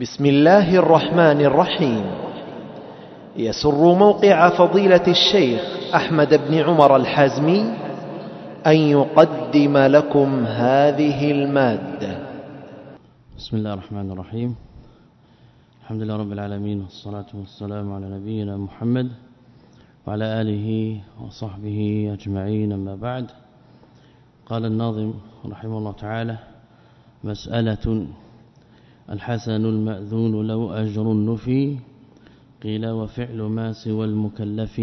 بسم الله الرحمن الرحيم يسر موقع فضيلة الشيخ أحمد بن عمر الحازمي أن يقدم لكم هذه المادة بسم الله الرحمن الرحيم الحمد لله رب العالمين والصلاة والسلام على نبينا محمد وعلى آله وصحبه أجمعين أما بعد قال الناظم رحمه الله تعالى مسألة الحسن المأذون لو أجر نفي قيل وفعل ما سوى المكلف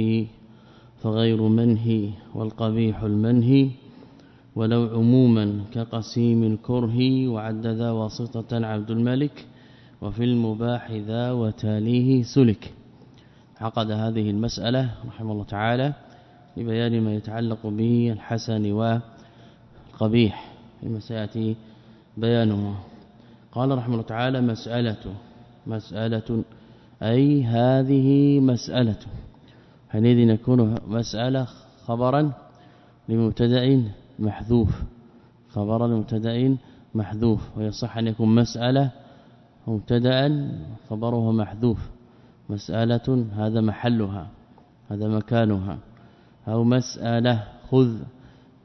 فغير منهي والقبيح المنهي ولو عموما كقسيم الكره وعد ذا واسطة عبد الملك وفي المباح ذا وتاليه سلك. عقد هذه المسألة رحمه الله تعالى لبيان ما يتعلق به الحسن والقبيح. فيما سيأتي بيانه. قال رحمه الله تعالى مسألة مسألة. أي هذه مسألة. حينئذ يكون مسألة خبرا لمبتدأ محذوف. خبرا لمبتدأ محذوف. ويصح أن يكون مسألة مبتدأ خبره محذوف. مسألة هذا محلها هذا مكانها. أو مسألة خذ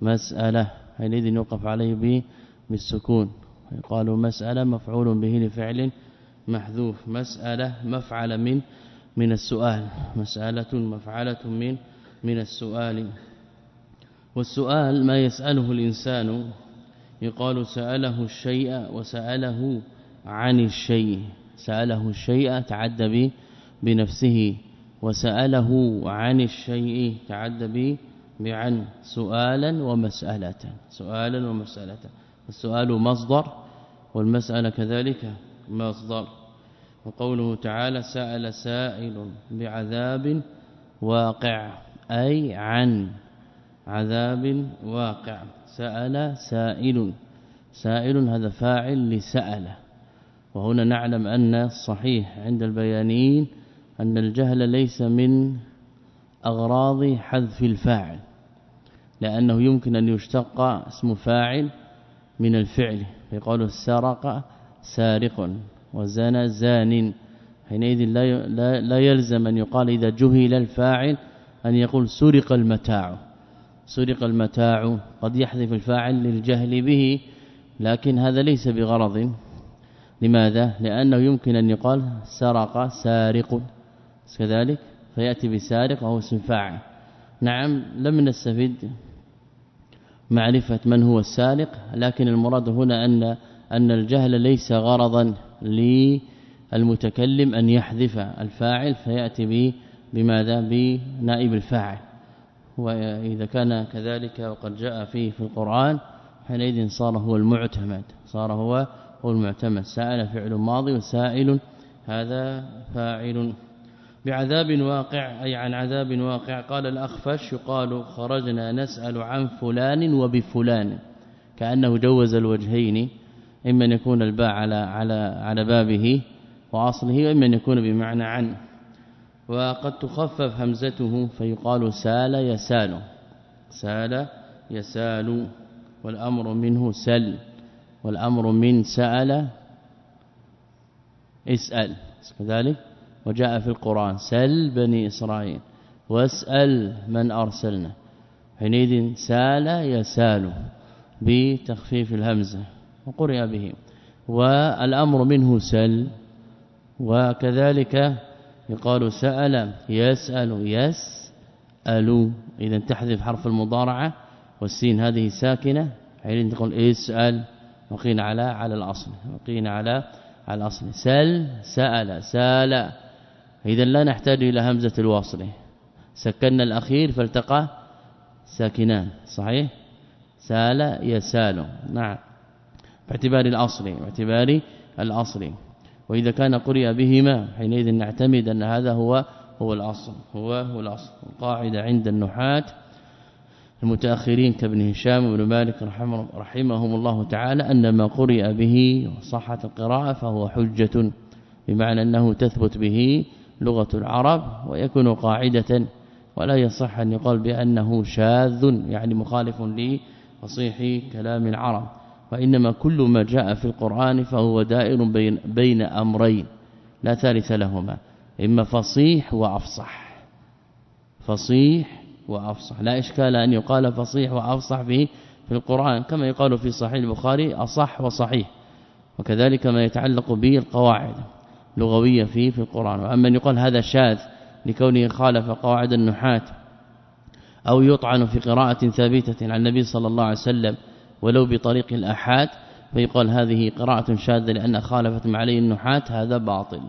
مسألة. حينئذ يوقف عليه بالسكون. يقال مسألة مفعول به لفعل محذوف. مسألة مفعل من من السؤال. مسألة مفعلة من من السؤال. والسؤال ما يسأله الإنسان يقال سأله الشيء وسأله عن الشيء. سأله الشيء تعدى بنفسه. وسأله عن الشيء تعدى بعن. سؤالا ومسألة. سؤالا ومسألة. السؤال مصدر والمسألة كذلك مصدر وقوله تعالى سأل سائل بعذاب واقع أي عن عذاب واقع. سأل سائل. سائل هذا فاعل لسأل. وهنا نعلم أن الصحيح عند البيانين أن الجهل ليس من أغراض حذف الفاعل لأنه يمكن أن يشتق اسم فاعل من الفعل. يقول سرق سارق وزنى زان. حينئذ لا لا يلزم أن يقال إذا جهل الفاعل أن يقول سرق المتاع. سرق المتاع قد يحذف الفاعل للجهل به لكن هذا ليس بغرض. لماذا؟ لأنه يمكن أن يقال سرق سارق. كذلك فيأتي بسارق وهو اسم فاعل. نعم لم نستفد معرفة من هو السارق لكن المراد هنا أن أن الجهل ليس غرضا للمتكلم أن يحذف الفاعل فيأتي به بماذا؟ بنائب الفاعل. وإذا كان كذلك وقد جاء فيه في القرآن حينئذ صار هو المعتمد صار هو هو المعتمد. سائل فعل ماضي وسائل هذا فاعل بعذاب واقع أي عن عذاب واقع. قال الأخفش يقال خرجنا نسأل عن فلان وبفلان. كأنه جوز الوجهين إما أن يكون الباء على على على بابه وأصله وإما أن يكون بمعنى عن وقد تخفف همزته فيقال سال يسال. سال يسال والأمر منه سل والأمر من سأل اسأل. كذلك وجاء في القرآن سل بني إسرائيل واسأل من أرسلنا. حينئذ سال يسال بتخفيف الهمزة وقرئ به والأمر منه سل وكذلك يقال سأل يسأل يسأل. إذا تحذف حرف المضارعة والسين هذه ساكنة حين تقول اسأل وقينا على على الأصل وقينا على على الأصل. سل سأل سال. اذا لا نحتاج إلى همزة الوصل سكننا الأخير فالتقى ساكنان صحيح؟ سال يسال. نعم. باعتبار الأصل باعتبار الأصل. وإذا كان قرئ بهما حينئذ نعتمد أن هذا هو هو الأصل هو هو الأصل. القاعدة عند النحاة. المتأخرين كابن هشام وابن مالك رحمه رحمهم الله تعالى أن ما قرئ به صحت القراءة فهو حجة بمعنى أنه تثبت به لغة العرب ويكون قاعدة ولا يصح أن يقال بأنه شاذ يعني مخالف لفصيح كلام العرب. وإنما كل ما جاء في القرآن فهو دائر بين بين أمرين لا ثالث لهما إما فصيح وأفصح. فصيح وأفصح لا إشكال أن يقال فصيح وأفصح به في القرآن كما يقال في صحيح البخاري أصح وصحيح وكذلك ما يتعلق به القواعد لغوية فيه في القرآن. وأما أن يقال هذا شاذ لكونه خالف قواعد النحاة أو يطعن في قراءة ثابتة عن النبي صلى الله عليه وسلم ولو بطريق الأحاد فيقال هذه قراءة شاذة لأن خالفت ما عليه النحاة هذا باطل.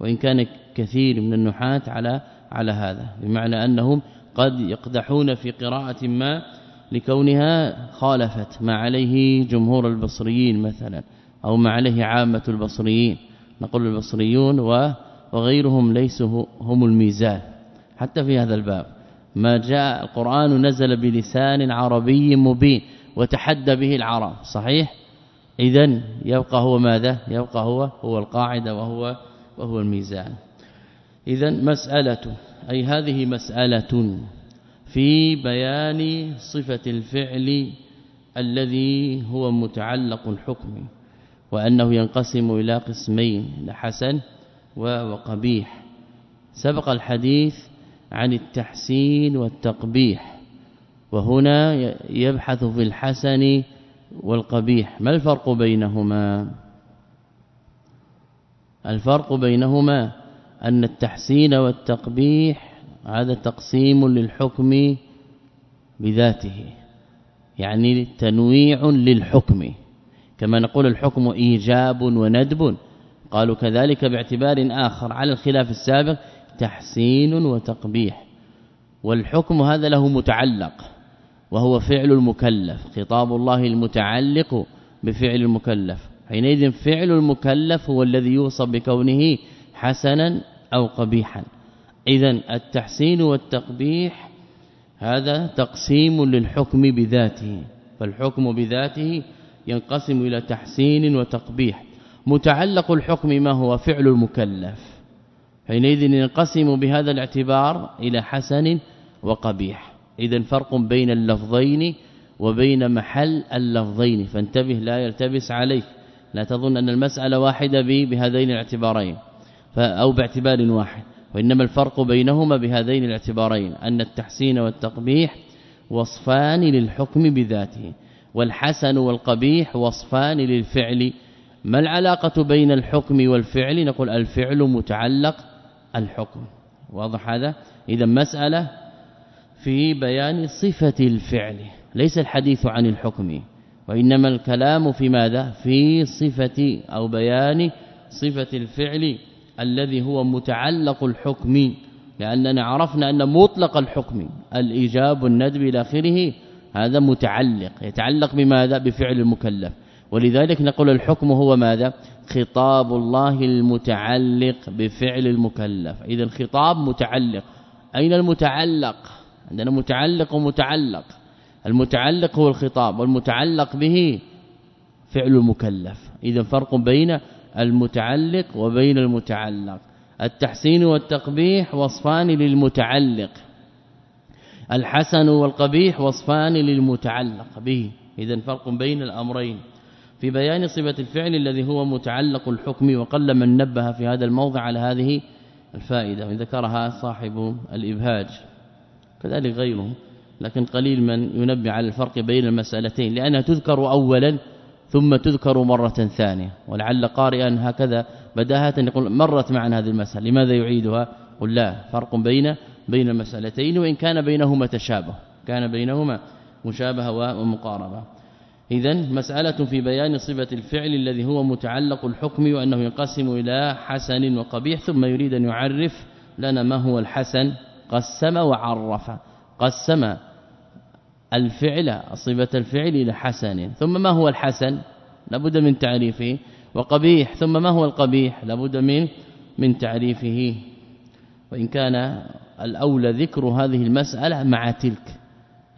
وإن كان كثير من النحاة على على هذا بمعنى أنهم قد يقدحون في قراءة ما لكونها خالفت ما عليه جمهور البصريين مثلا أو ما عليه عامة البصريين. نقول البصريون وغيرهم ليسوا هم الميزان. حتى في هذا الباب ما جاء القرآن نزل بلسان عربي مبين وتحدى به العرب. صحيح؟ اذا يبقى هو ماذا؟ يبقى هو هو القاعدة وهو وهو الميزان. اذا مسألة أي هذه مسألة في بيان صفة الفعل الذي هو متعلق الحكم. وأنه ينقسم إلى قسمين لحسن وقبيح. سبق الحديث عن التحسين والتقبيح وهنا يبحث في الحسن والقبيح. ما الفرق بينهما؟ الفرق بينهما أن التحسين والتقبيح هذا تقسيم للحكم بذاته يعني تنويع للحكم. كما نقول الحكم إيجاب وندب. قالوا كذلك باعتبار آخر على الخلاف السابق تحسين وتقبيح. والحكم هذا له متعلق وهو فعل المكلف خطاب الله المتعلق بفعل المكلف. حينئذ فعل المكلف هو الذي يوصف بكونه حسنا أو قبيحا. اذا التحسين والتقبيح هذا تقسيم للحكم بذاته فالحكم بذاته ينقسم إلى تحسين وتقبيح. متعلق الحكم ما هو فعل المكلف. حينئذ ينقسم بهذا الاعتبار إلى حسن وقبيح. اذا فرق بين اللفظين وبين محل اللفظين. فانتبه لا يلتبس عليك. لا تظن أن المسألة واحدة بهذين الاعتبارين. أو باعتبار واحد. وإنما الفرق بينهما بهذين الاعتبارين. أن التحسين والتقبيح وصفان للحكم بذاته. والحسن والقبيح وصفان للفعل. ما العلاقة بين الحكم والفعل؟ نقول الفعل متعلق الحكم. واضح هذا؟ إذا مسألة في بيان صفة الفعل ليس الحديث عن الحكم. وإنما الكلام في ماذا؟ في صفة أو بيان صفة الفعل الذي هو متعلق الحكم. لأننا عرفنا أن مطلق الحكم الإيجاب والندب إلى آخره. هذا متعلق يتعلق بماذا؟ بفعل المكلف. ولذلك نقول الحكم هو ماذا؟ خطاب الله المتعلق بفعل المكلف. إذا الخطاب متعلق. أين المتعلق؟ عندنا متعلق ومتعلق. المتعلق هو الخطاب والمتعلق به فعل المكلف. إذا فرق بين المتعلق وبين المتعلق. التحسين والتقبيح وصفان للمتعلق. الحسن والقبيح وصفان للمتعلق به. اذا فرق بين الأمرين. في بيان صفة الفعل الذي هو متعلق الحكم وقل من نبه في هذا الموضع على هذه الفائدة وذكرها صاحب الإبهاج. كذلك غيره لكن قليل من ينبه على الفرق بين المسألتين لأنها تذكر اولا ثم تذكر مرة ثانية. ولعل قارئا هكذا بداهة يقول مرت معنا هذه المسألة لماذا يعيدها؟ قل لا فرق بين بين المسألتين وإن كان بينهما تشابه. كان بينهما مشابهة ومقاربة. اذا مسألة في بيان صفة الفعل الذي هو متعلق الحكم وأنه ينقسم إلى حسن وقبيح ثم يريد أن يعرف لنا ما هو الحسن. قسم وعرف. قسم الفعل صفة الفعل إلى حسن. ثم ما هو الحسن؟ لابد من تعريفه. وقبيح ثم ما هو القبيح؟ لابد من من تعريفه. وإن كان الأولى ذكر هذه المسألة مع تلك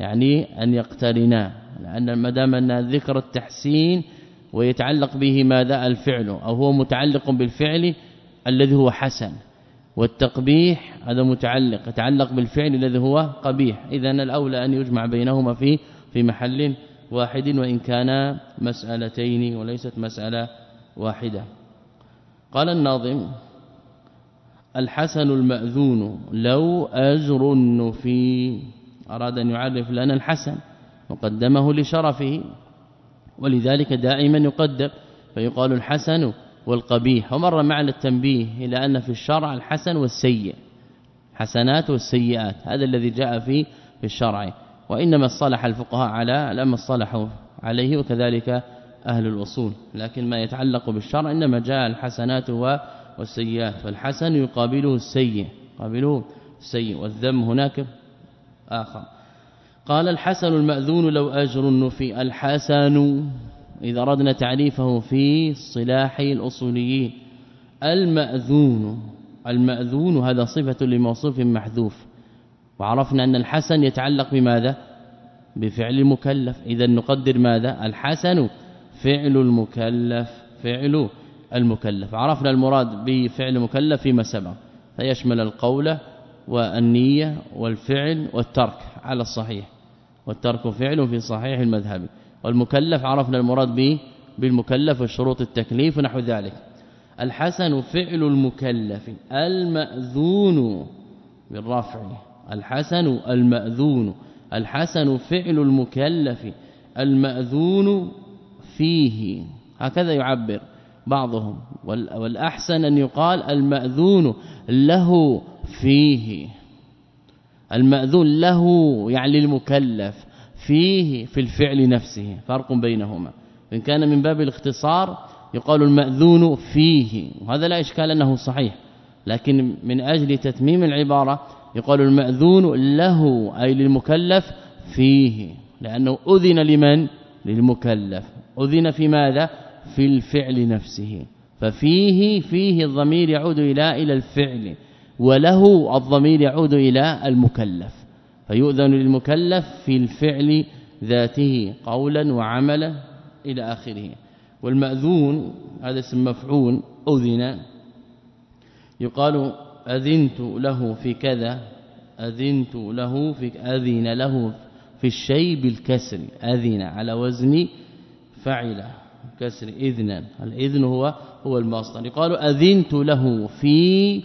يعني أن يقترنا لأن ما دام أن ذكر التحسين ويتعلق به ماذا؟ الفعل أو هو متعلق بالفعل الذي هو حسن والتقبيح هذا متعلق يتعلق بالفعل الذي هو قبيح. اذا الأولى أن يجمع بينهما في في محل واحد وإن كان مسألتين وليست مسألة واحدة. قال الناظم الحسن المأذون لو أجر النفي. أراد أن يعرف لنا الحسن وقدمه لشرفه. ولذلك دائما يقدم فيقال الحسن والقبيح. ومر معنا التنبيه إلى أن في الشرع الحسن والسيء. حسنات والسيئات هذا الذي جاء في في الشرع. وإنما اصطلح الفقهاء على لما اصطلحوا عليه وكذلك أهل الأصول. لكن ما يتعلق بالشرع إنما جاء الحسنات والسيئات فالحسن يقابله السيء قابله السيء والذم هناك آخر. قال الحسن المأذون لو أجر في الحسن إذا أردنا تعريفه في صلاح الأصوليين المأذون المأذون هذا صفة لموصوف محذوف. وعرفنا أن الحسن يتعلق بماذا؟ بفعل المكلف. إذا نقدر ماذا؟ الحسن فعل المكلف فعل المكلف. عرفنا المراد بفعل المكلف فيما سبق فيشمل القول والنية والفعل والترك على الصحيح. والترك فعل في صحيح المذهب. والمكلف عرفنا المراد به بالمكلف وشروط التكليف ونحو ذلك. الحسن فعل المكلف المأذون بالرفع. الحسن المأذون. الحسن فعل المكلف المأذون فيه. هكذا يعبر. بعضهم. والأحسن أن يقال المأذون له فيه. المأذون له يعني المكلف فيه في الفعل نفسه. فرق بينهما. إن كان من باب الاختصار يقال المأذون فيه. وهذا لا إشكال أنه صحيح. لكن من أجل تتميم العبارة يقال المأذون له أي للمكلف فيه. لأنه أذن لمن؟ للمكلف. أذن في ماذا؟ في الفعل نفسه. ففيه فيه الضمير يعود إلى إلى الفعل وله الضمير يعود إلى المكلف. فيؤذن للمكلف في الفعل ذاته قولا وعملا إلى آخره. والمأذون هذا اسم مفعول أذن. يقال أذنت له في كذا أذنت له في أذن له في الشيء بالكسر أذن على وزن فعل كسر إذنا. الإذن هو هو المصدر. يقال أذنت له في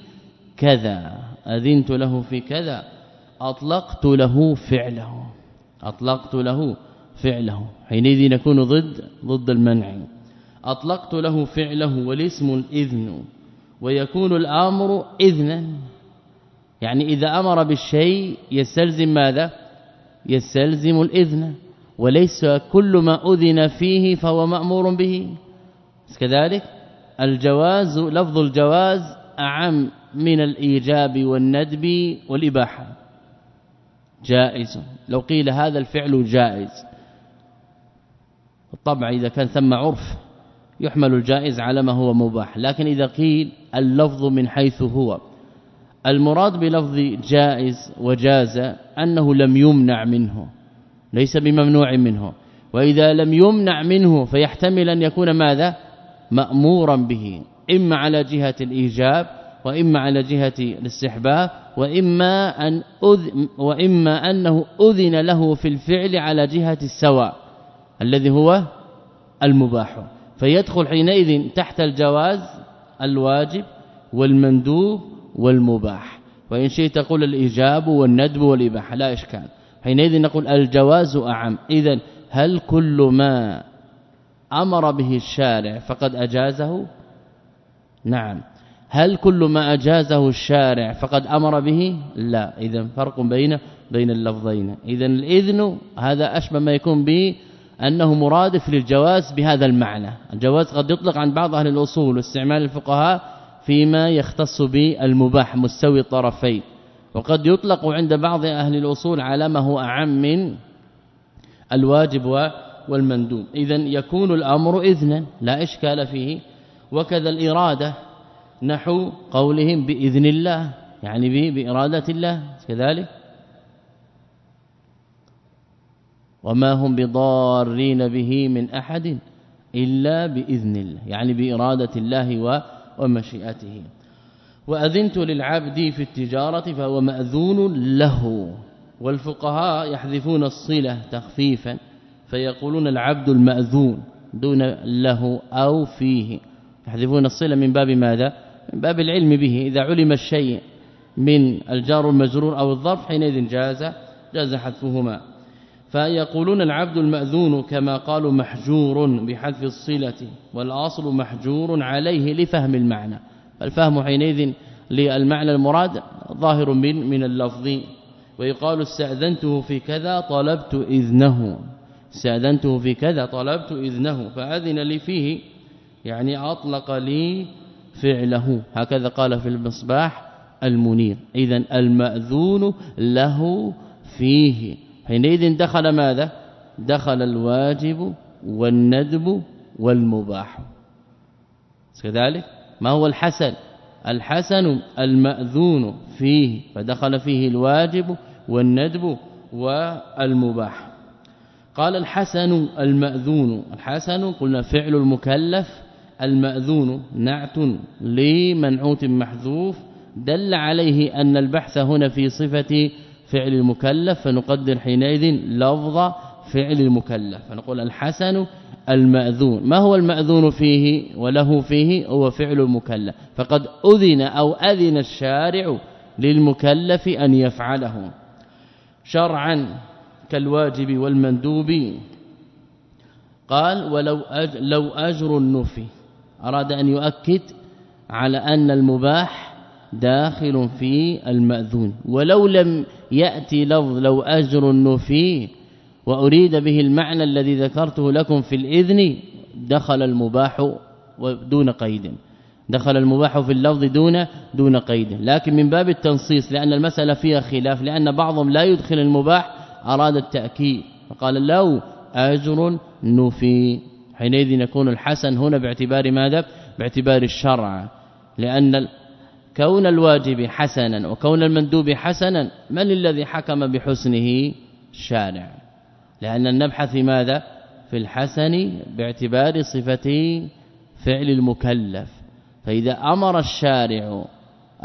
كذا. أذنت له في كذا. أطلقت له فعله. أطلقت له فعله. حينئذ يكون ضد ضد المنع. أطلقت له فعله والاسم الإذن. ويكون الأمر إذنا. يعني إذا أمر بالشيء يستلزم ماذا؟ يستلزم الإذن. وليس كل ما أذن فيه فهو مأمور به. كذلك الجواز لفظ الجواز أعم من الإيجاب والندب والإباحة. جائز. لو قيل هذا الفعل جائز. بالطبع إذا كان ثم عرف يحمل الجائز على ما هو مباح. لكن إذا قيل اللفظ من حيث هو. المراد بلفظ جائز وجاز أنه لم يمنع منه. ليس بممنوع منه. وإذا لم يمنع منه فيحتمل أن يكون ماذا؟ مأمورا به. إما على جهة الإيجاب وإما على جهة الاستحباب وإما أن أذ وإما أنه أذن له في الفعل على جهة السواء الذي هو المباح. فيدخل حينئذ تحت الجواز الواجب والمندوب والمباح. وإن شئت تقول الإيجاب والندب والاباحه لا إشكال. حينئذ نقول الجواز أعم. اذا هل كل ما أمر به الشارع فقد أجازه؟ نعم. هل كل ما أجازه الشارع فقد أمر به؟ لا. اذا فرق بين بين اللفظين. اذا الإذن هذا أشبه ما يكون به أنه مرادف للجواز بهذا المعنى. الجواز قد يطلق عن بعض أهل الأصول واستعمال الفقهاء فيما يختص بالمباح مستوي الطرفين. وقد يطلق عند بعض أهل الأصول على ما هو أعم من الواجب والمندوب. اذا يكون الأمر اذنا لا إشكال فيه. وكذا الإرادة نحو قولهم بإذن الله يعني بإرادة الله كذلك. وما هم بضارين به من أحد إلا بإذن الله يعني بإرادة الله ومشيئته. وأذنت للعبد في التجارة فهو مأذون له. والفقهاء يحذفون الصلة تخفيفا فيقولون العبد المأذون دون له أو فيه. يحذفون الصلة من باب ماذا؟ من باب العلم به. إذا علم الشيء من الجار المجرور أو الظرف حينئذ جاز جاز حذفهما. فيقولون العبد المأذون كما قالوا محجور بحذف الصلة والأصل محجور عليه لفهم المعنى. الفهم حينئذ للمعنى المراد ظاهر من من اللفظ. ويقال استأذنته في كذا طلبت إذنه. استأذنته في كذا طلبت إذنه. فأذن لي فيه يعني أطلق لي فعله. هكذا قال في المصباح المنير. اذا المأذون له فيه. حينئذ دخل ماذا؟ دخل الواجب والندب والمباح. كذلك؟ ما هو الحسن؟ الحسن المأذون فيه فدخل فيه الواجب والندب والمباح. قال الحسن المأذون. الحسن قلنا فعل المكلف المأذون نعت لمنعوت محذوف. دل عليه أن البحث هنا في صفة فعل المكلف فنقدر حينئذ لفظ فعل المكلف. فنقول الحسن المأذون. ما هو المأذون فيه وله فيه؟ هو فعل المكلف فقد أذن أو أذن الشارع للمكلف أن يفعله. شرعا كالواجب والمندوب. قال ولو أجر لو أجر النفي. أراد أن يؤكد على أن المباح داخل في المأذون. ولو لم يأتي لفظ لو أجر النفي وأريد به المعنى الذي ذكرته لكم في الإذن دخل المباح دون قيد. دخل المباح في اللفظ دون دون قيد. لكن من باب التنصيص لأن المسألة فيها خلاف لأن بعضهم لا يدخل المباح أراد التأكيد. فقال لو أجر نفي. حينئذ يكون الحسن هنا باعتبار ماذا؟ باعتبار الشرع. لأن كون الواجب حسنا وكون المندوب حسنا من الذي حكم بحسنه؟ الشارع. لأن نبحث في ماذا؟ في الحسن باعتبار صفة فعل المكلف. فإذا أمر الشارع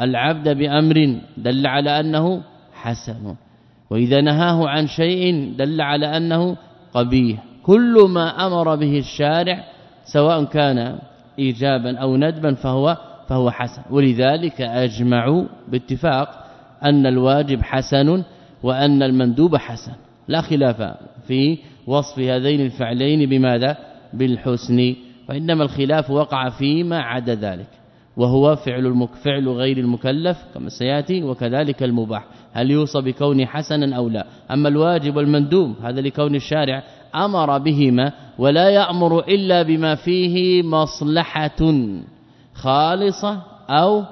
العبد بأمر دل على أنه حسن وإذا نهاه عن شيء دل على أنه قبيح. كل ما أمر به الشارع سواء كان ايجابا أو ندبا فهو فهو حسن. ولذلك أجمعوا باتفاق أن الواجب حسن وأن المندوب حسن. لا خلاف في وصف هذين الفعلين بماذا؟ بالحسن. وانما الخلاف وقع فيما عدا ذلك وهو فعل المكفعل غير المكلف كما سيأتي وكذلك المباح. هل يوصى بكون حسنا أو لا؟ أما الواجب والمندوب هذا لكون الشارع أمر بهما ولا يأمر إلا بما فيه مصلحة خالصة أو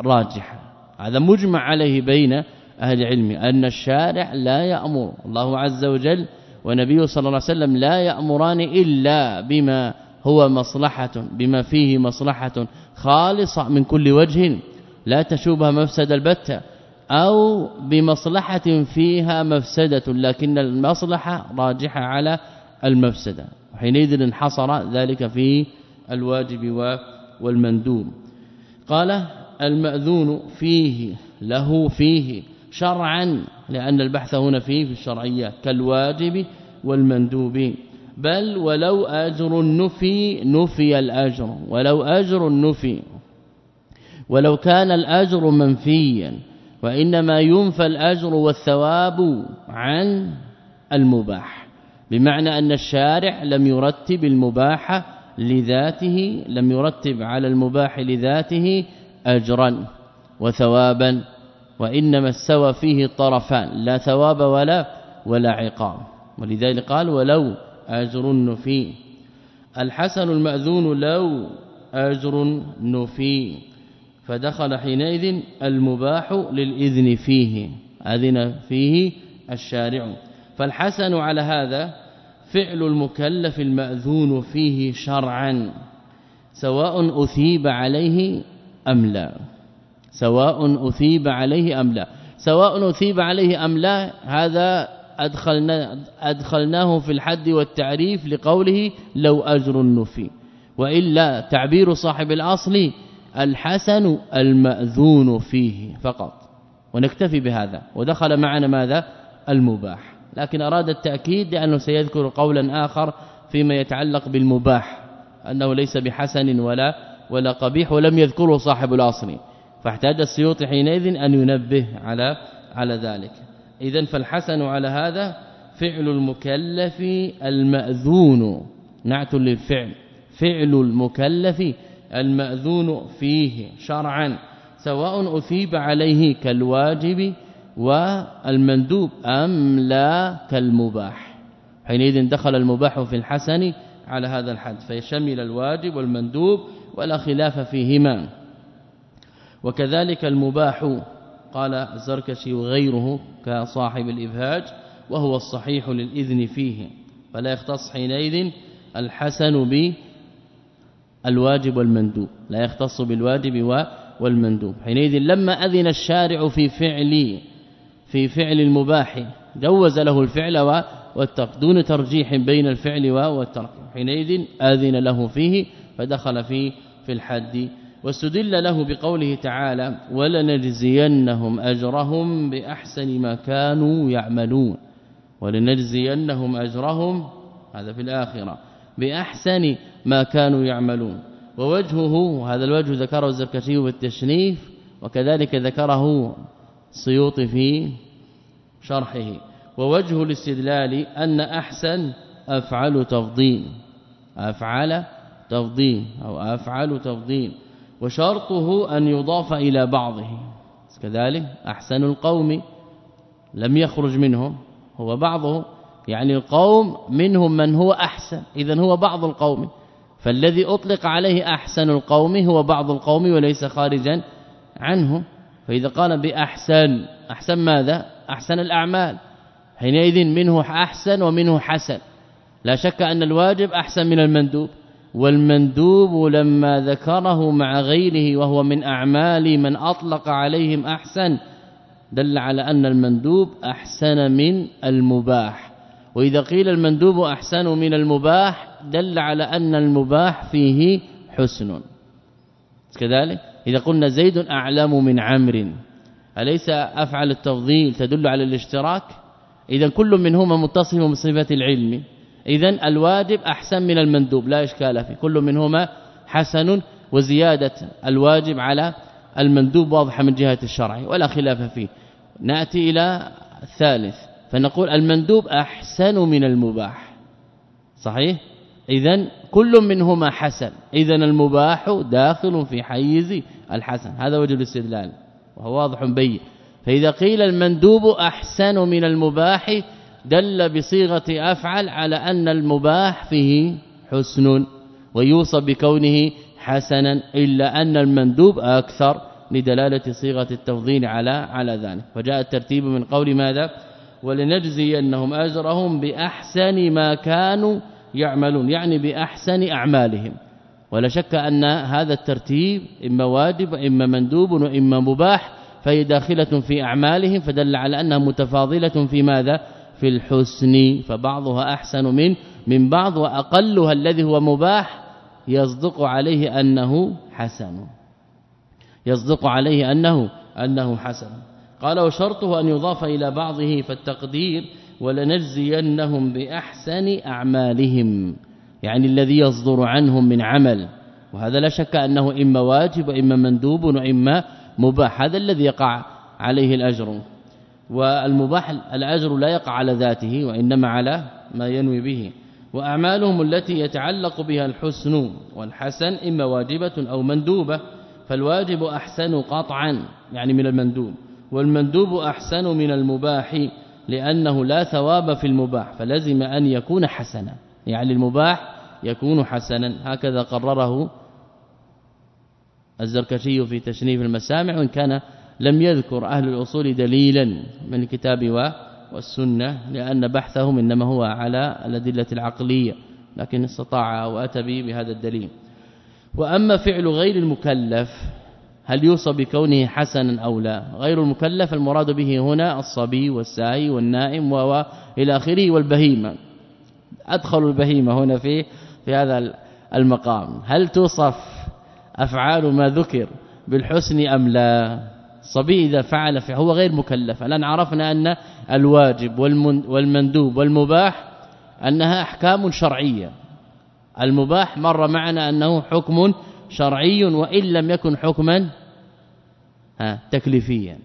راجحة. هذا مجمع عليه بين أهل العلم أن الشارع لا يأمر. الله عز وجل ونبيه صلى الله عليه وسلم لا يأمران إلا بما هو مصلحة بما فيه مصلحة خالصة من كل وجه لا تشوبها مفسد البتة أو بمصلحة فيها مفسدة لكن المصلحة راجحة على المفسدة. حينئذ انحصر ذلك في الواجب والمندوب. قال المأذون فيه له فيه شرعا لأن البحث هنا فيه في الشرعيات كالواجب والمندوب. بل ولو أجر النفي نفي الأجر. ولو أجر النفي ولو كان الأجر منفيا. وإنما ينفى الأجر والثواب عن المباح. بمعنى أن الشارع لم يرتب المباح لذاته لم يرتب على المباح لذاته اجرا وثوابا. وإنما استوى فيه الطرفان لا ثواب ولا ولا عقاب. ولذلك قال ولو أجر نفي الحسن المأذون لو أجر نفي فدخل حينئذ المباح للإذن فيه أذن فيه الشارع. فالحسن على هذا فعل المكلف المأذون فيه شرعا سواء أثيب عليه أم لا. سواء أثيب عليه أم لا. سواء أثيب عليه أم لا هذا أدخلنا أدخلناه في الحد والتعريف لقوله لو أجر النفي وإلا تعبير صاحب الأصل الحسن المأذون فيه فقط. ونكتفي بهذا. ودخل معنا ماذا؟ المباح. لكن أراد التأكيد لأنه سيذكر قولا آخر فيما يتعلق بالمباح أنه ليس بحسن ولا ولا قبيح ولم يذكره صاحب الأصل. فاحتاج السيوطي حينئذ أن ينبه على على ذلك. اذا فالحسن على هذا فعل المكلف المأذون. نعت للفعل. فعل المكلف المأذون فيه شرعا سواء أثيب عليه كالواجب والمندوب أم لا كالمباح. حينئذ دخل المباح في الحسن على هذا الحد فيشمل الواجب والمندوب ولا خلاف فيهما. وكذلك المباح قال الزركشي وغيره كصاحب الإبهاج وهو الصحيح للإذن فيه فلا يختص حينئذ الحسن بالواجب والمندوب لا يختص بالواجب والمندوب. حينئذ لما أذن الشارع في فعل في فعل المباح جوز له الفعل والترك دون ترجيح بين الفعل والترك. حينئذ أذن له فيه فدخل في في الحد واستدل له بقوله تعالى ولنجزينهم أجرهم بأحسن ما كانوا يعملون. ولنجزينهم أجرهم هذا في الآخرة بأحسن ما كانوا يعملون. ووجهه هذا الوجه ذكره الزركشي بالتشنيف وكذلك ذكره السيوطي في شرحه. ووجه الاستدلال أن أحسن أفعل تفضيل أفعل تفضيل أو أفعل تفضيل. وشرطه أن يضاف إلى بعضه. كذلك أحسن القوم لم يخرج منهم هو بعضه. يعني القوم منهم من هو أحسن. اذا هو بعض القوم. فالذي أطلق عليه أحسن القوم هو بعض القوم وليس خارجا عنه. فإذا قال بأحسن أحسن ماذا؟ أحسن الأعمال. حينئذ منه أحسن ومنه حسن. لا شك أن الواجب أحسن من المندوب. والمندوب لما ذكره مع غيره وهو من أعمال من أطلق عليهم أحسن دل على أن المندوب أحسن من المباح. وإذا قيل المندوب أحسن من المباح دل على أن المباح فيه حسن. كذلك إذا قلنا زيد أعلم من عمرو أليس أفعل التفضيل تدل على الاشتراك؟ إذا كل منهما متصف بصفة العلم. اذا الواجب أحسن من المندوب لا إشكال فيه. كل منهما حسن وزيادة الواجب على المندوب واضحة من جهة الشرع ولا خلاف فيه. نأتي إلى الثالث فنقول المندوب أحسن من المباح. صحيح؟ اذا كل منهما حسن. اذا المباح داخل في حيز الحسن. هذا وجه الاستدلال وهو واضح بين. فإذا قيل المندوب أحسن من المباح دل بصيغة أفعل على أن المباح فيه حسن ويوصف بكونه حسنا إلا أن المندوب أكثر لدلالة صيغة التفضيل على على ذلك. فجاء الترتيب من قول ماذا؟ ولنجزينهم أجرهم بأحسن ما كانوا يعملون يعني بأحسن أعمالهم. ولا شك أن هذا الترتيب إما واجب واما مندوب وإما مباح فهي داخلة في أعمالهم فدل على أنها متفاضلة في ماذا؟ في الحسن فبعضها أحسن من من بعض وأقلها الذي هو مباح يصدق عليه أنه حسن. يصدق عليه أنه أنه حسن. قال وشرطه أن يضاف إلى بعضه فالتقدير ولنجزينهم بأحسن أعمالهم يعني الذي يصدر عنهم من عمل. وهذا لا شك أنه إما واجب وإما مندوب وإما مباح هذا الذي يقع عليه الأجر. والمباح الأجر لا يقع على ذاته وإنما على ما ينوي به. وأعمالهم التي يتعلق بها الحسن والحسن إما واجبة أو مندوبة فالواجب أحسن قطعا يعني من المندوب. والمندوب أحسن من المباح لأنه لا ثواب في المباح فلزم أن يكون حسنا. يعني المباح يكون حسنا. هكذا قرره الزركشي في تشنيف المسامع وإن كان لم يذكر أهل الأصول دليلا من الكتاب والسنة لأن بحثهم إنما هو على الأدلة العقلية لكن استطاع أو أتى به بهذا الدليل. وأما فعل غير المكلف هل يوصى بكونه حسنا أو لا؟ غير المكلف المراد به هنا الصبي والساعي والنائم والى آخره والبهيمة. أدخل البهيمة هنا في في هذا المقام. هل توصف أفعال ما ذكر بالحسن أم لا؟ الصبي إذا فعل فهو غير مكلف. الآن عرفنا أن الواجب والمندوب والمباح أنها أحكام شرعية. المباح مر معنا أنه حكم شرعي وإن لم يكن حكما ها تكليفيا.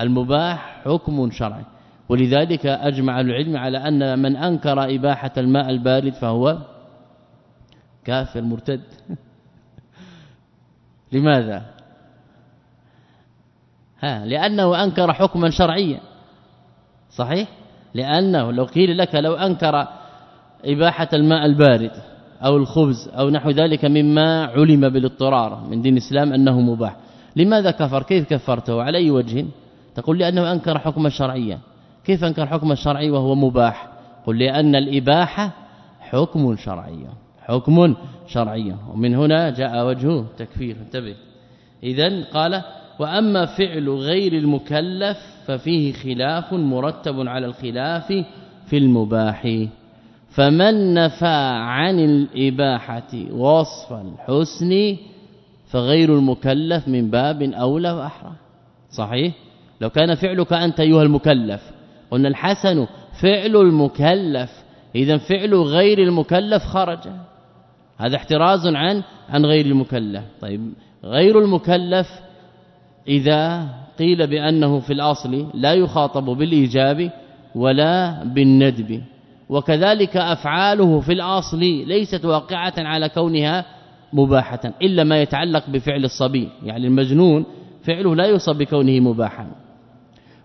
المباح حكم شرعي. ولذلك أجمع العلم على أن من أنكر إباحة الماء البارد فهو كافر مرتد. لماذا؟ لأنه أنكر حكما شرعيا. صحيح؟ لأنه لو قيل لك لو أنكر إباحة الماء البارد أو الخبز أو نحو ذلك مما علم بالاضطرار من دين الإسلام أنه مباح. لماذا كفر؟ كيف كفرته؟ على أي وجه؟ تقول لأنه أنكر حكم الشرعيه كيف أنكر حكم الشرعي وهو مباح؟ قل لأن الإباحة حكم شرعي حكم شرعي. ومن هنا جاء وجه تكفير. انتبه. اذا قال وأما فعل غير المكلف ففيه خلاف مرتب على الخلاف في المباح. فمن نفى عن الإباحة وصف الحسن فغير المكلف من باب أولى وأحرى. صحيح؟ لو كان فعلك أنت أيها المكلف قلنا الحسن فعل المكلف اذا فعل غير المكلف خرج. هذا احتراز عن عن غير المكلف. طيب غير المكلف إذا قيل بأنه في الأصل لا يخاطب بالإيجاب ولا بالندب. وكذلك أفعاله في الأصل ليست واقعة على كونها مباحة إلا ما يتعلق بفعل الصبي. يعني المجنون فعله لا يوصف بكونه مباحا.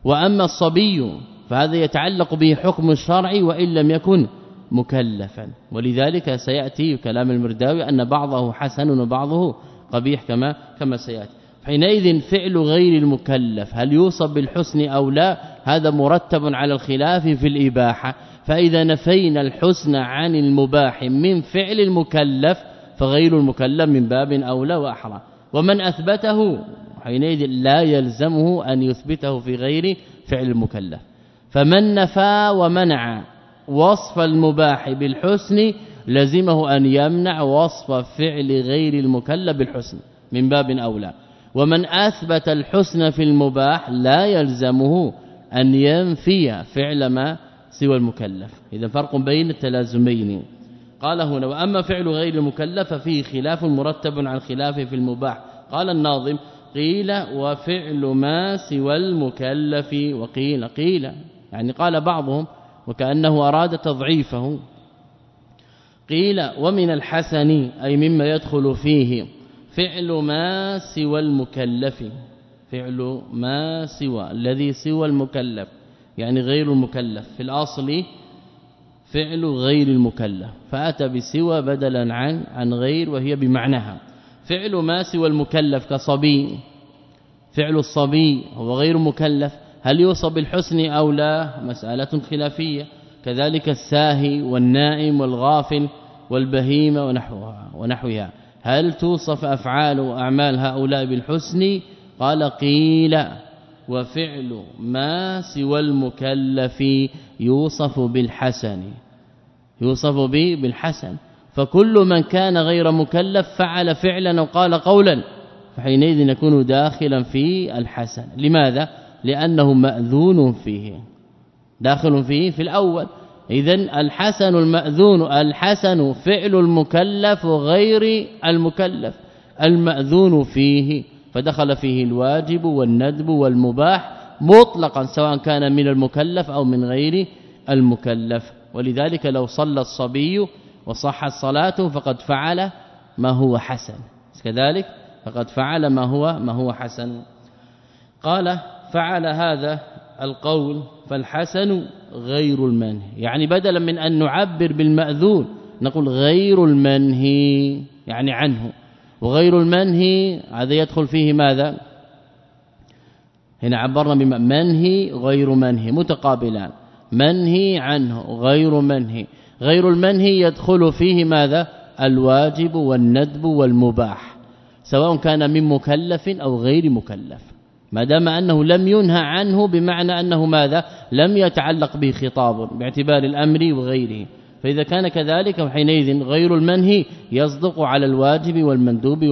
وأما الصبي فهذا يتعلق به حكم الشرع وإن لم يكن مكلفا. ولذلك سيأتي كلام المرداوي أن بعضه حسن وبعضه قبيح كما كما سيأتي. حينئذ فعل غير المكلف هل يوصف بالحسن أو لا؟ هذا مرتب على الخلاف في الإباحة. فإذا نفينا الحسن عن المباح من فعل المكلف فغير المكلف من باب أولى وأحرى. ومن أثبته حينئذ لا يلزمه أن يثبته في غير فعل المكلف. فمن نفى ومنع وصف المباح بالحسن لزمه أن يمنع وصف فعل غير المكلف بالحسن من باب أولى. ومن أثبت الحسن في المباح لا يلزمه أن ينفي فعل ما سوى المكلف. إذا فرق بين التلازمين. قال هنا وأما فعل غير المكلف فيه خلاف مرتب عن خلافه في المباح. قال الناظم قيل وفعل ما سوى المكلف وقيل قيل. يعني قال بعضهم وكأنه أراد تضعيفه. قيل ومن الحسن أي مما يدخل فيه. فعل ما سوى المكلف. فعل ما سوى الذي سوى المكلف يعني غير المكلف. في الأصل فعل غير المكلف. فأتى بسوى بدلا عن عن غير وهي بمعناها. فعل ما سوى المكلف كصبي فعل الصبي هو غير مكلف. هل يوصف بالحسن أو لا؟ مسألة خلافية. كذلك الساهي والنائم والغافل والبهيمة ونحوها ونحوها. هل توصف أفعال وأعمال هؤلاء بالحسن؟ قال قيل وفعل ما سوى المكلف يوصف بالحسن يوصف به بالحسن. فكل من كان غير مكلف فعل فعلا وقال قولا فحينئذ يكون داخلا في الحسن. لماذا؟ لأنه مأذون فيه داخل فيه في الأول. اذا الحسن المأذون الحسن فعل المكلف غير المكلف المأذون فيه فدخل فيه الواجب والندب والمباح مطلقا سواء كان من المكلف أو من غير المكلف. ولذلك لو صلى الصبي وصحت صلاته فقد فعل ما هو حسن. كذلك فقد فعل ما هو ما هو حسن. قال فعل هذا القول فالحسن غير المنهي. يعني بدلا من أن نعبر بالمأذون نقول غير المنهي يعني عنه. وغير المنهي هذا يدخل فيه ماذا؟ هنا عبرنا بمنهي غير منهي متقابلان. منهي عنه غير منهي. غير المنهي يدخل فيه ماذا؟ الواجب والندب والمباح سواء كان من مكلف أو غير مكلف. ما دام أنه لم ينهى عنه بمعنى أنه ماذا؟ لم يتعلق به خطاب باعتبار الأمر وغيره. فإذا كان كذلك حينئذ غير المنهي يصدق على الواجب والمندوب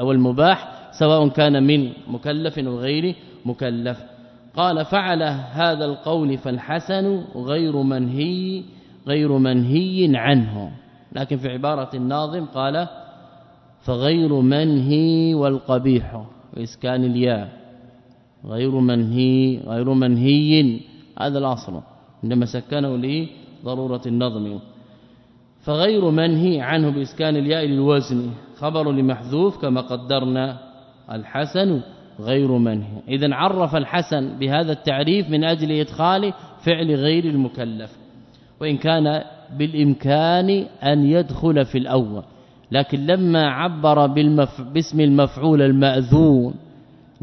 والمباح سواء كان من مكلف وغيره مكلف. قال فعل هذا القول فالحسن غير منهي غير منهي عنه. لكن في عبارة الناظم قال فغير منهي والقبيح وإسكان الياء. غير منهي غير منهي. هذا الأصل. عندما سكنه لضرورة النظم. فغير منهي عنه بإسكان الياء للوزن. خبر لمحذوف كما قدرنا. الحسن غير منهي. اذا عرف الحسن بهذا التعريف من أجل إدخال فعل غير المكلف. وإن كان بالإمكان أن يدخل في الأول. لكن لما عبر بالمف... باسم المفعول المأذون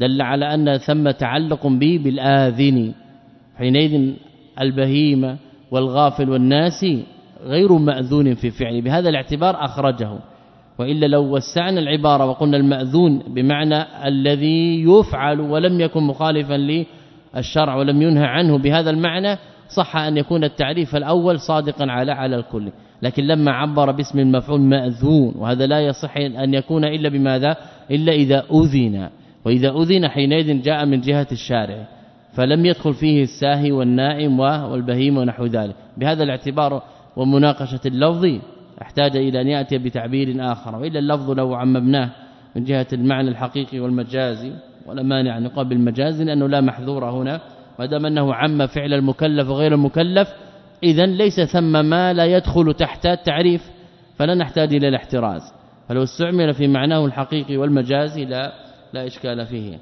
دل على أن ثم تعلق به بالآذن حينئذ البهيمة والغافل والناس غير مأذون في فعله بهذا الاعتبار أخرجه. وإلا لو وسعنا العبارة وقلنا المأذون بمعنى الذي يفعل ولم يكن مخالفا للشرع ولم ينهى عنه بهذا المعنى صح أن يكون التعريف الأول صادقا على على الكل. لكن لما عبر باسم المفعول مأذون وهذا لا يصح أن يكون إلا بماذا؟ إلا إذا أذن. وإذا أذن حينئذ جاء من جهة الشارع فلم يدخل فيه الساهي والنائم والبهيم ونحو ذلك. بهذا الاعتبار ومناقشة اللفظ احتاج إلى أن يأتي بتعبير آخر. وإلا اللفظ لو عممناه من جهة المعنى الحقيقي والمجازي ولا مانع أن يقابل المجاز لأنه لا محذور هنا. ما دام أنه عم فعل المكلف وغير المكلف اذا ليس ثم ما لا يدخل تحت التعريف. فلا نحتاج إلى الاحتراز. فلو استعمل في معناه الحقيقي والمجازي لا. لا إشكال فيه.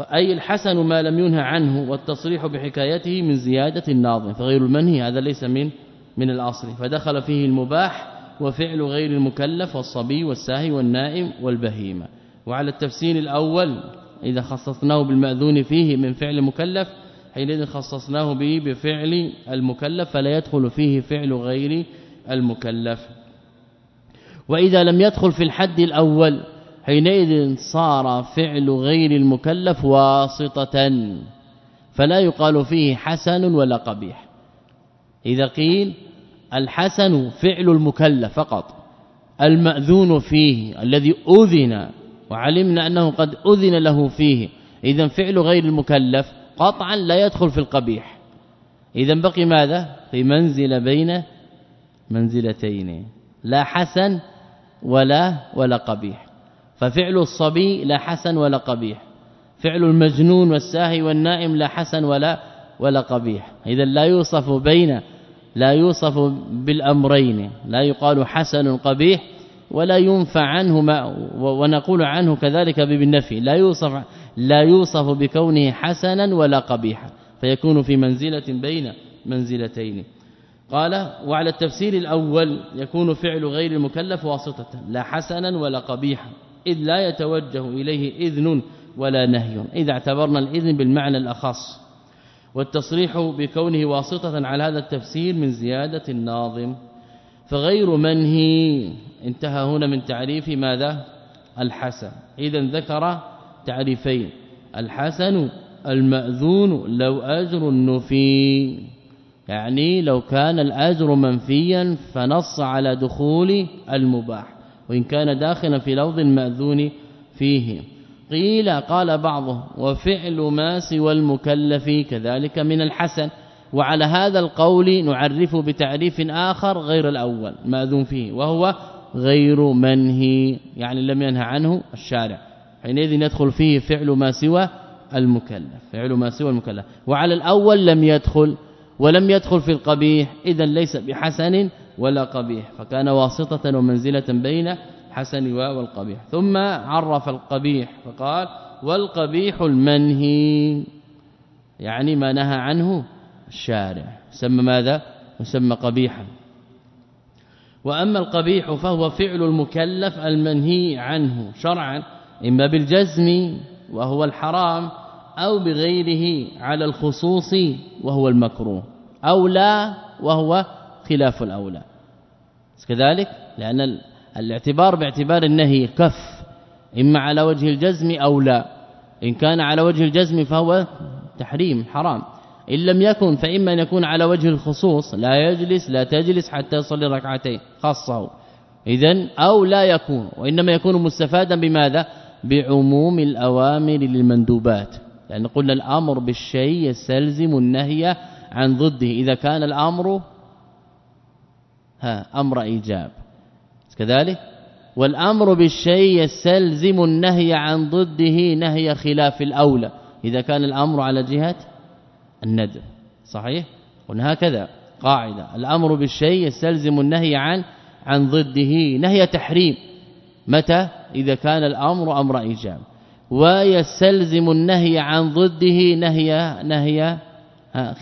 أي الحسن ما لم ينهى عنه والتصريح بحكايته من زيادة الناظم فغير المنهي هذا ليس من من الأصل. فدخل فيه المباح وفعل غير المكلف والصبي والساهي والنائم والبهيمة. وعلى التفسير الأول إذا خصصناه بالمأذون فيه من فعل مكلف حينئذ خصصناه به بفعل المكلف فلا يدخل فيه فعل غير المكلف. وإذا لم يدخل في الحد الأول حينئذ صار فعل غير المكلف واسطة فلا يقال فيه حسن ولا قبيح. إذا قيل الحسن فعل المكلف فقط المأذون فيه الذي أذن وعلمنا أنه قد أذن له فيه اذا فعل غير المكلف قطعا لا يدخل في القبيح. اذا بقي ماذا؟ في منزله بين منزلتين لا حسن ولا ولا قبيح. ففعل الصبي لا حسن ولا قبيح. فعل المجنون والساهي والنائم لا حسن ولا ولا قبيح. اذا لا يوصف بين لا يوصف بالأمرين. لا يقال حسن قبيح ولا ينفع عنه ما ونقول عنه كذلك بالنفي. لا يوصف لا يوصف بكونه حسنا ولا قبيحا. فيكون في منزلة بين منزلتين. قال وعلى التفسير الأول يكون فعل غير المكلف واسطة لا حسنا ولا قبيحا. إذ لا يتوجه إليه إذن ولا نهي. إذا اعتبرنا الإذن بالمعنى الأخص. والتصريح بكونه واسطة على هذا التفسير من زيادة الناظم. فغير منهي. انتهى هنا من تعريف ماذا؟ الحسن. اذا ذكر تعريفين. الحسن المأذون لو أجر نفي يعني لو كان الأجر منفيا فنص على دخول المباح. وإن كان داخلا في لفظ المأذون فيه. قيل قال بعضه وفعل ما سوى المكلف كذلك من الحسن. وعلى هذا القول نعرف بتعريف آخر غير الأول مأذون فيه وهو غير منهي يعني لم ينهى عنه الشارع. حينئذ يدخل فيه فعل ما سوى المكلف فعل ما سوى المكلف. وعلى الأول لم يدخل ولم يدخل في القبيح اذا ليس بحسن ولا قبيح. فكان واسطة ومنزلة بين حسن والقبيح. ثم عرف القبيح فقال والقبيح المنهي. يعني ما نهى عنه الشارع. سمى ماذا؟ يسمى قبيحا. وأما القبيح فهو فعل المكلف المنهي عنه شرعا إما بالجزم وهو الحرام أو بغيره على الخصوص وهو المكروه أو لا وهو خلاف الأولى. كذلك؟ لأن الاعتبار باعتبار النهي كف. إما على وجه الجزم أو لا. إن كان على وجه الجزم فهو تحريم حرام. إن لم يكن فإما أن يكون على وجه الخصوص. لا يجلس لا تجلس حتى يصلي ركعتين خاصة. اذا أو لا يكون. وإنما يكون مستفادا بماذا؟ بعموم الأوامر للمندوبات. لأن قلنا الأمر بالشيء يستلزم النهي عن ضده. إذا كان الأمر ها أمر إيجاب. كذلك والأمر بالشيء يستلزم النهي عن ضده نهي خلاف الأولى. إذا كان الأمر على جهة الندب صحيح؟ هكذا. قاعدة. الأمر بالشيء يستلزم النهي عن عن ضده نهي تحريم. متى؟ إذا كان الأمر أمر إيجاب. ويستلزم النهي عن ضده نهي نهي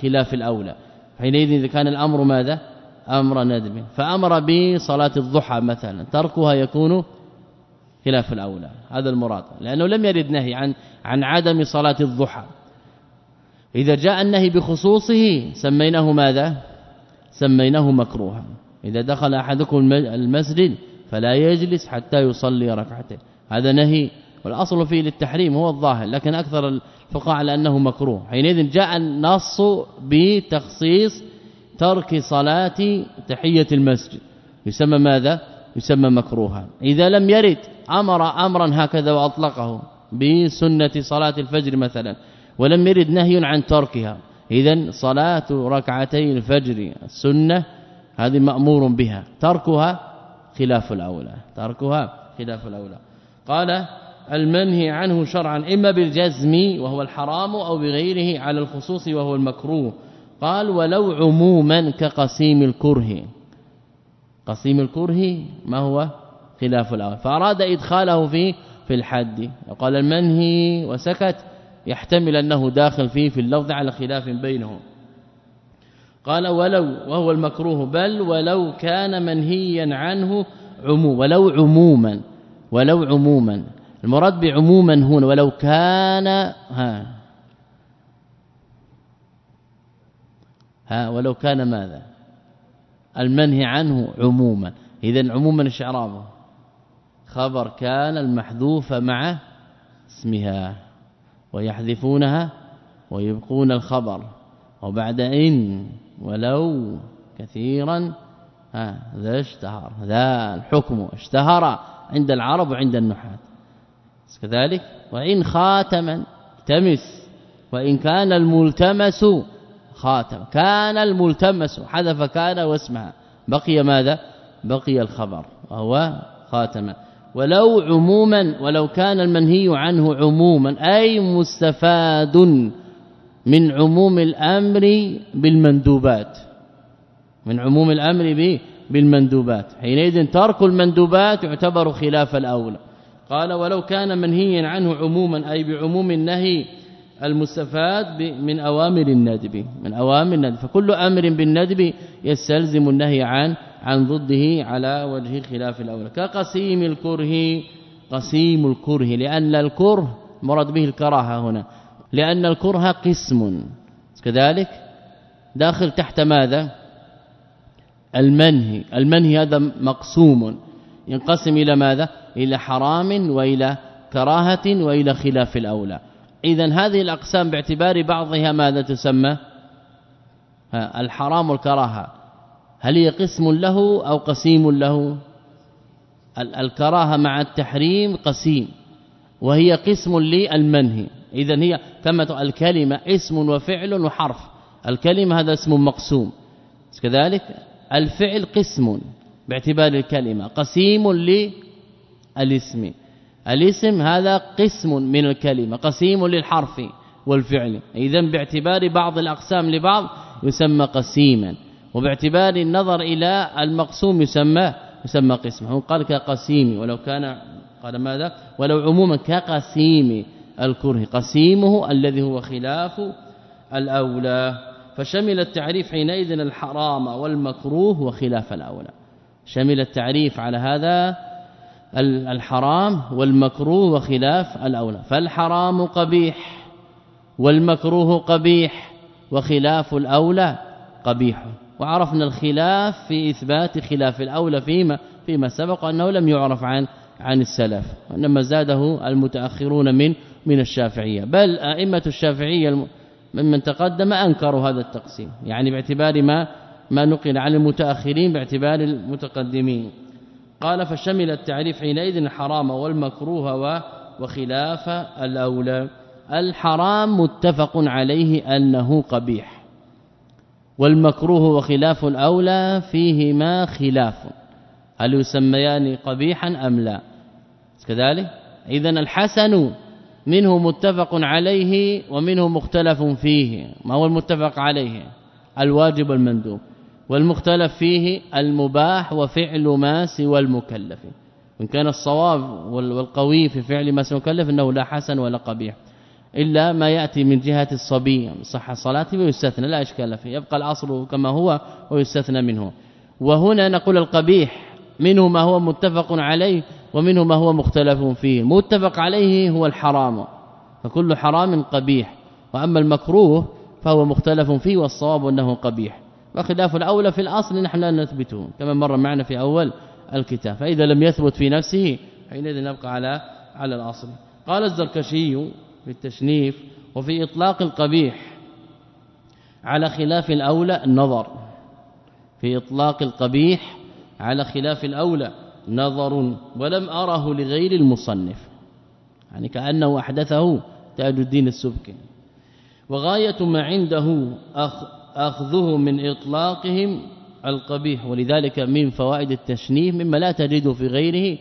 خلاف الأولى. حينئذ إذا كان الأمر ماذا؟ أمر ندب فأمر بصلاة الضحى مثلا. تركها يكون خلاف الأولى. هذا المراد. لأنه لم يرد نهي عن عن عدم صلاة الضحى. إذا جاء النهي بخصوصه سميناه ماذا؟ سميناه مكروها. إذا دخل أحدكم المسجد فلا يجلس حتى يصلي ركعتين هذا نهي. والأصل فيه للتحريم هو الظاهر. لكن أكثر الفقهاء على أنه مكروه. حينئذ جاء النص بتخصيص ترك صلاة تحية المسجد. يسمى ماذا؟ يسمى مكروها. إذا لم يرد أمر أمرا هكذا وأطلقه بسنة صلاة الفجر مثلا ولم يرد نهي عن تركها. اذا صلاة ركعتي الفجر السنة هذه مأمور بها. تركها خلاف الأولى. تركها خلاف الأولى. قال المنهي عنه شرعا إما بالجزم وهو الحرام أو بغيره على الخصوص وهو المكروه. قال ولو عموما كقسيم الكره. قسيم الكره ما هو؟ خلاف الأول. فأراد إدخاله في في الحد. وقال المنهي وسكت. يحتمل أنه داخل فيه في اللفظ على خلاف بينهم. قال ولو وهو المكروه. بل ولو كان منهيا عنه عموم. ولو عموما. ولو عموما. المراد بعموما هنا. ولو كان ها. ها ولو كان ماذا؟ المنهي عنه عموما. اذا عموما الاعراب خبر كان المحذوف مع اسمها ويحذفونها ويبقون الخبر. وبعد إن ولو كثيرا ها ذا اشتهر ذا الحكم اشتهر عند العرب وعند النحاة. كذلك وإن خاتما تمس وإن كان الملتمس خاتم. كان الملتمس حذف كان واسمها. بقي ماذا؟ بقي الخبر وهو خاتما ولو عموما ولو كان المنهي عنه عموما أي مستفاد من عموم الأمر بالمندوبات. من عموم الأمر بالمندوبات. حينئذ ترك المندوبات يعتبر خلاف الأولى. قال ولو كان منهيا عنه عموما أي بعموم النهي المستفاد من أوامر الندب من أوامر الندب. فكل أمر بالندب يستلزم النهي عن عن ضده على وجه خلاف الأولى. كقسيم الكره قسيم الكره لأن الكره مراد به الكراهة هنا. لأن الكره قسم. كذلك داخل تحت ماذا؟ المنهي. المنهي هذا مقسوم. ينقسم إلى ماذا؟ إلى حرام وإلى كراهة وإلى خلاف الأولى. اذا هذه الأقسام باعتبار بعضها ماذا تسمى؟ الحرام والكراهة. هل هي قسم له أو قسيم له؟ الكراهة مع التحريم قسيم وهي قسم للمنهي. اذا هي كما الكلمة اسم وفعل وحرف. الكلمة هذا اسم مقسوم. كذلك الفعل قسم باعتبار الكلمة قسيم للاسم. الاسم هذا قسم من الكلمة قسيم للحرف والفعل. اذا باعتبار بعض الأقسام لبعض يسمى قسيما وباعتبار النظر إلى المقسوم يسمى يسمى قسم قال كقسيم ولو كان قال ماذا؟ ولو عموما كقسيم الكره. قسيمه الذي هو خلاف الأولى. فشمل التعريف حينئذ الحرام والمكروه وخلاف الأولى. شمل التعريف على هذا الحرام والمكروه وخلاف الأولى. فالحرام قبيح والمكروه قبيح وخلاف الأولى قبيح. وعرفنا الخلاف في إثبات خلاف الأولى فيما فيما سبق أنه لم يعرف عن عن السلف وإنما زاده المتأخرون من من الشافعية. بل أئمة الشافعية ممن تقدم أنكروا هذا التقسيم يعني باعتبار ما ما نقل عن المتأخرين باعتبار المتقدمين. قال فشمل التعريف حينئذ الحرام والمكروه وخلاف الأولى. الحرام متفق عليه أنه قبيح. والمكروه وخلاف الأولى فيهما خلاف. هل يسميان قبيحا أم لا؟ كذلك؟ اذا الحسن منه متفق عليه ومنه مختلف فيه. ما هو المتفق عليه؟ الواجب والمندوب والمختلف فيه المباح وفعل ما سوى المكلف. وان كان الصواب والقوي في فعل ما سوى المكلف إنه لا حسن ولا قبيح إلا ما يأتي من جهة الصبي صح صلاته ويستثنى لا إشكال فيه يبقى الأصل كما هو ويستثنى منه. وهنا نقول القبيح منه ما هو متفق عليه ومنه ما هو مختلف فيه. متفق عليه هو الحرام فكل حرام قبيح وأما المكروه فهو مختلف فيه والصواب أنه قبيح. وخلاف الاولى في الأصل نحن لا نثبته كما مر معنا في أول الكتاب. فإذا لم يثبت في نفسه حينئذ نبقى على على الأصل. قال الزركشي في التشنيف وفي إطلاق القبيح على خلاف الأولى النظر في إطلاق القبيح على خلاف الأولى نظر ولم أره لغير المصنف. يعني كأنه أحدثه تاج الدين السبكي. وغاية ما عنده أخذه من إطلاقهم القبيح ولذلك من فوائد التشنيف مما لا تجد في غيره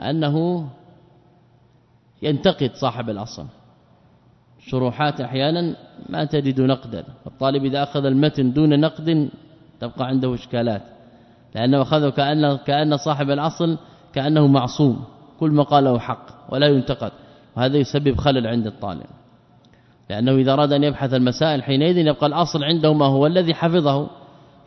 أنه ينتقد صاحب الأصل. شروحات أحيانا ما تجد نقدا. الطالب إذا أخذ المتن دون نقد تبقى عنده إشكالات. لأنه أخذه كانه كأن صاحب الأصل كأنه معصوم. كل ما قاله حق ولا ينتقد. وهذا يسبب خلل عند الطالب. لأنه إذا أراد أن يبحث المسائل حينئذ يبقى الأصل عنده ما هو الذي حفظه.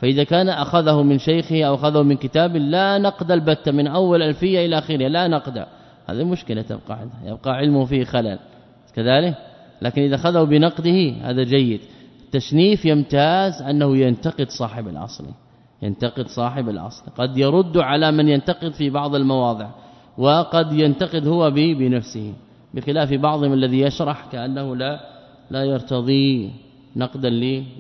فإذا كان أخذه من شيخه أو أخذه من كتاب لا نقد البتة من أول ألفية إلى اخره لا نقد. هذه مشكلة تبقى عنده يبقى علمه فيه خلل. كذلك؟ لكن إذا أخذه بنقده هذا جيد. التشنيف يمتاز أنه ينتقد صاحب الأصل ينتقد صاحب الأصل. قد يرد على من ينتقد في بعض المواضع وقد ينتقد هو بنفسه. بخلاف بعضهم الذي يشرح كأنه لا لا يرتضي نقدا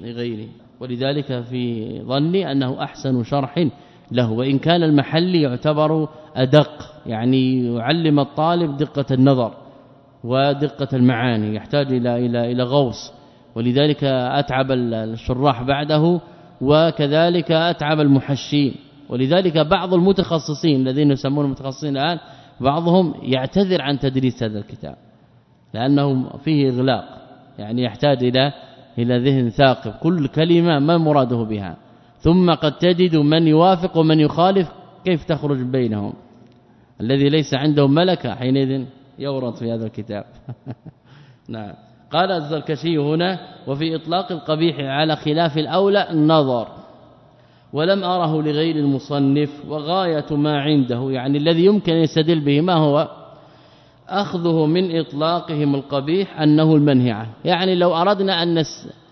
لغيره ولذلك في ظني أنه أحسن شرح له. وإن كان المحل يعتبر أدق يعني يعلم الطالب دقة النظر ودقة المعاني يحتاج إلى إلى إلى غوص. ولذلك أتعب الشراح بعده وكذلك أتعب المحشين. ولذلك بعض المتخصصين الذين يسمون المتخصصين الآن بعضهم يعتذر عن تدريس هذا الكتاب لأنه فيه إغلاق. يعني يحتاج إلى إلى ذهن ثاقب. كل كلمة ما مراده بها. ثم قد تجد من يوافق ومن يخالف كيف تخرج بينهم. الذي ليس عنده ملكة حينئذ يورد في هذا الكتاب. نعم. قال الزركشي هنا وفي إطلاق القبيح على خلاف الأولى النظر. ولم أره لغير المصنف وغاية ما عنده يعني الذي يمكن يستدل به ما هو؟ أخذه من إطلاقهم القبيح أنه المنهي عنه. يعني لو أردنا أن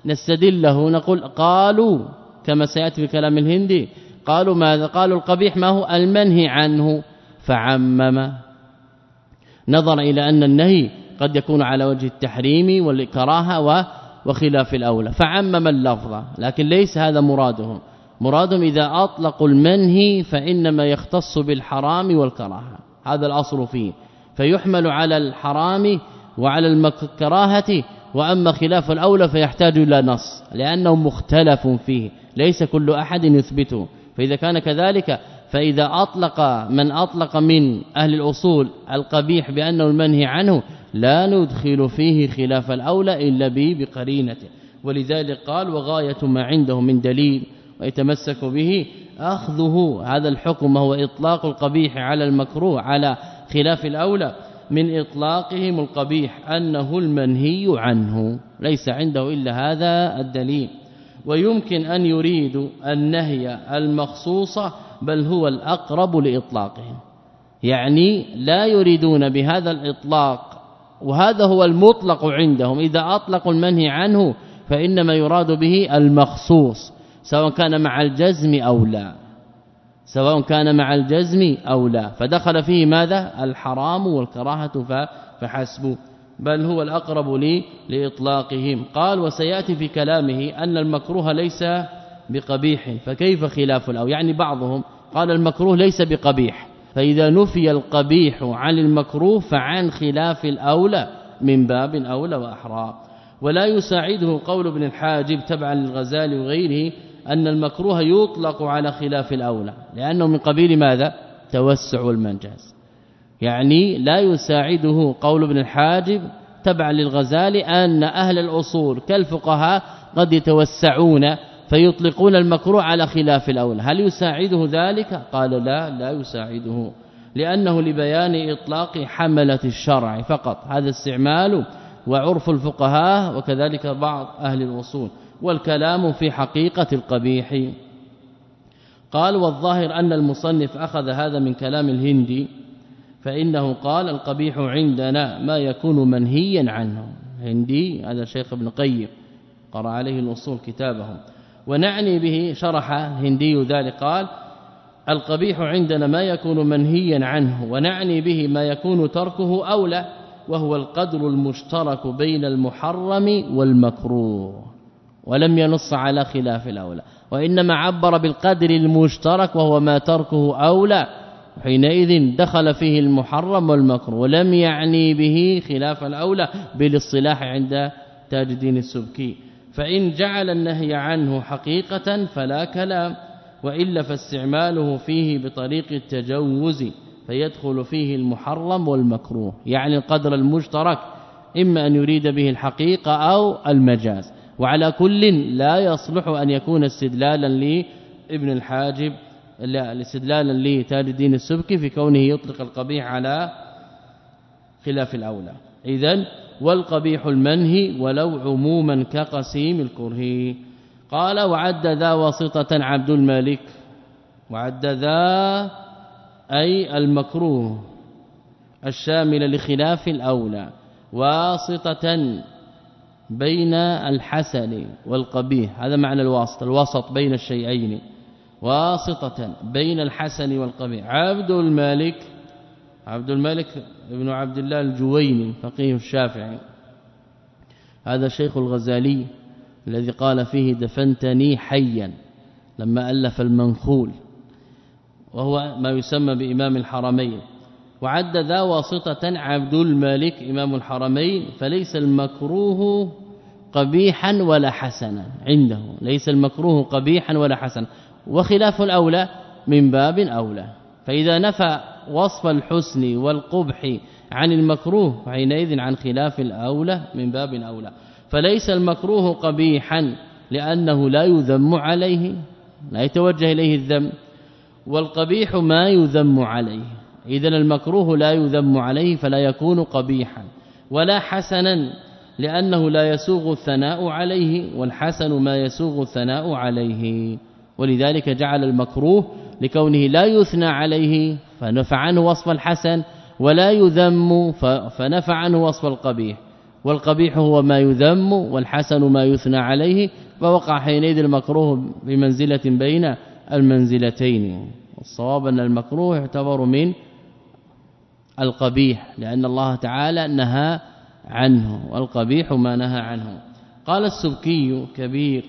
نستدله نقول قالوا كما سيأتي في كلام الهندي قالوا ماذا؟ قالوا القبيح ما هو؟ المنهي عنه. فعمم. نظر إلى أن النهي قد يكون على وجه التحريم والكراهة وخلاف الأولى. فعمم اللفظ. لكن ليس هذا مرادهم. مرادهم إذا أطلقوا المنهي فإنما يختص بالحرام والكراهة. هذا الأصل فيه. فيحمل على الحرام وعلى الكراهه وأما خلاف الأولى فيحتاج إلى نص لأنه مختلف فيه ليس كل أحد يثبته. فإذا كان كذلك فإذا أطلق من أطلق من أهل الأصول القبيح بأنه المنهي عنه لا ندخل فيه خلاف الأولى إلا به بقرينته. ولذلك قال وغاية ما عنده من دليل ويتمسك به أخذه. هذا الحكم وهو إطلاق القبيح على المكروه على خلاف الأولى من إطلاقهم القبيح أنه المنهي عنه ليس عنده إلا هذا الدليل. ويمكن أن يريد النهي المخصوصة بل هو الأقرب لإطلاقهم. يعني لا يريدون بهذا الإطلاق وهذا هو المطلق عندهم. إذا أطلقوا المنهي عنه فإنما يراد به المخصوص سواء كان مع الجزم أو لا. سواء كان مع الجزم أو لا. فدخل فيه ماذا؟ الحرام والكراهة فحسب بل هو الأقرب لي لإطلاقهم. قال وسيأتي في كلامه أن المكروه ليس بقبيح. فكيف خلاف الاو؟ يعني بعضهم قال المكروه ليس بقبيح. فإذا نفي القبيح عن المكروه فعن خلاف الأولى من باب أولى وأحرى. ولا يساعده قول ابن الحاجب تبعا للغزالي وغيره أن المكروه يطلق على خلاف الأولى لأنه من قبيل ماذا؟ توسع المنجاز. يعني لا يساعده قول ابن الحاجب تبعا للغزالي أن أهل الأصول كالفقهاء قد يتوسعون فيطلقون المكروه على خلاف الأولى. هل يساعده ذلك؟ قال لا لا يساعده لأنه لبيان إطلاق حملة الشرع فقط. هذا استعمال وعرف الفقهاء وكذلك بعض أهل الوصول والكلام في حقيقة القبيح. قال والظاهر أن المصنف أخذ هذا من كلام الهندي فإنه قال القبيح عندنا ما يكون منهيا عنه. هندي هذا شيخ ابن قيم قرأ عليه الأصول كتابهم. ونعني به شرح هندي ذلك قال القبيح عندنا ما يكون منهيا عنه ونعني به ما يكون تركه أولى وهو القدر المشترك بين المحرم والمكروه. ولم ينص على خلاف الأولى. وإنما عبر بالقدر المشترك وهو ما تركه أولى. حينئذ دخل فيه المحرم والمكروه ولم يعني به خلاف الأولى بالاصطلاح عند تاج الدين السبكي. فإن جعل النهي عنه حقيقة فلا كلام وإلا فاستعماله فيه بطريق التجوز فيدخل فيه المحرم والمكروه يعني القدر المشترك إما أن يريد به الحقيقة أو المجاز. وعلى كل لا يصلح أن يكون استدلالا لابن الحاجب لا استدلالا لتاج الدين السبكي في كونه يطلق القبيح على خلاف الأولى. اذا والقبيح المنهي ولو عموما كقسيم الكره. قال وعد ذا واسطة عبد الملك. وعد ذا أي المكروه الشامل لخلاف الأولى. واسطة بين الحسن والقبيح. هذا معنى الواسطه الوسط بين الشيئين. واسطة بين الحسن والقبيح. عبد الملك عبد الملك ابن عبد الله الجويني فقيه الشافعي. هذا شيخ الغزالي الذي قال فيه دفنتني حيا لما ألف المنخول. وهو ما يسمى بإمام الحرمين. وعد ذا واسطة عبد الملك إمام الحرمين فليس المكروه قبيحا ولا حسنا. عنده. ليس المكروه قبيحا ولا حسنا. وخلاف الأولى من باب أولى. فإذا نفى وصف الحسن والقبح عن المكروه فحينئذ عن خلاف الأولى من باب أولى. فليس المكروه قبيحا لأنه لا يذم عليه لا يتوجه إليه الذم والقبيح ما يذم عليه. اذا المكروه لا يذم عليه فلا يكون قبيحا ولا حسنا لأنه لا يسوغ الثناء عليه والحسن ما يسوغ الثناء عليه. ولذلك جعل المكروه لكونه لا يثنى عليه فنفع عنه وصف الحسن ولا يذم فنفع عنه وصف القبيح. والقبيح هو ما يذم والحسن ما يثنى عليه فوقع حينئذ المكروه بمنزلة بين المنزلتين. والصواب أن المكروه يعتبر من القبيح لأن الله تعالى نهى عنه والقبيح ما نهى عنه. قال السبكي كبير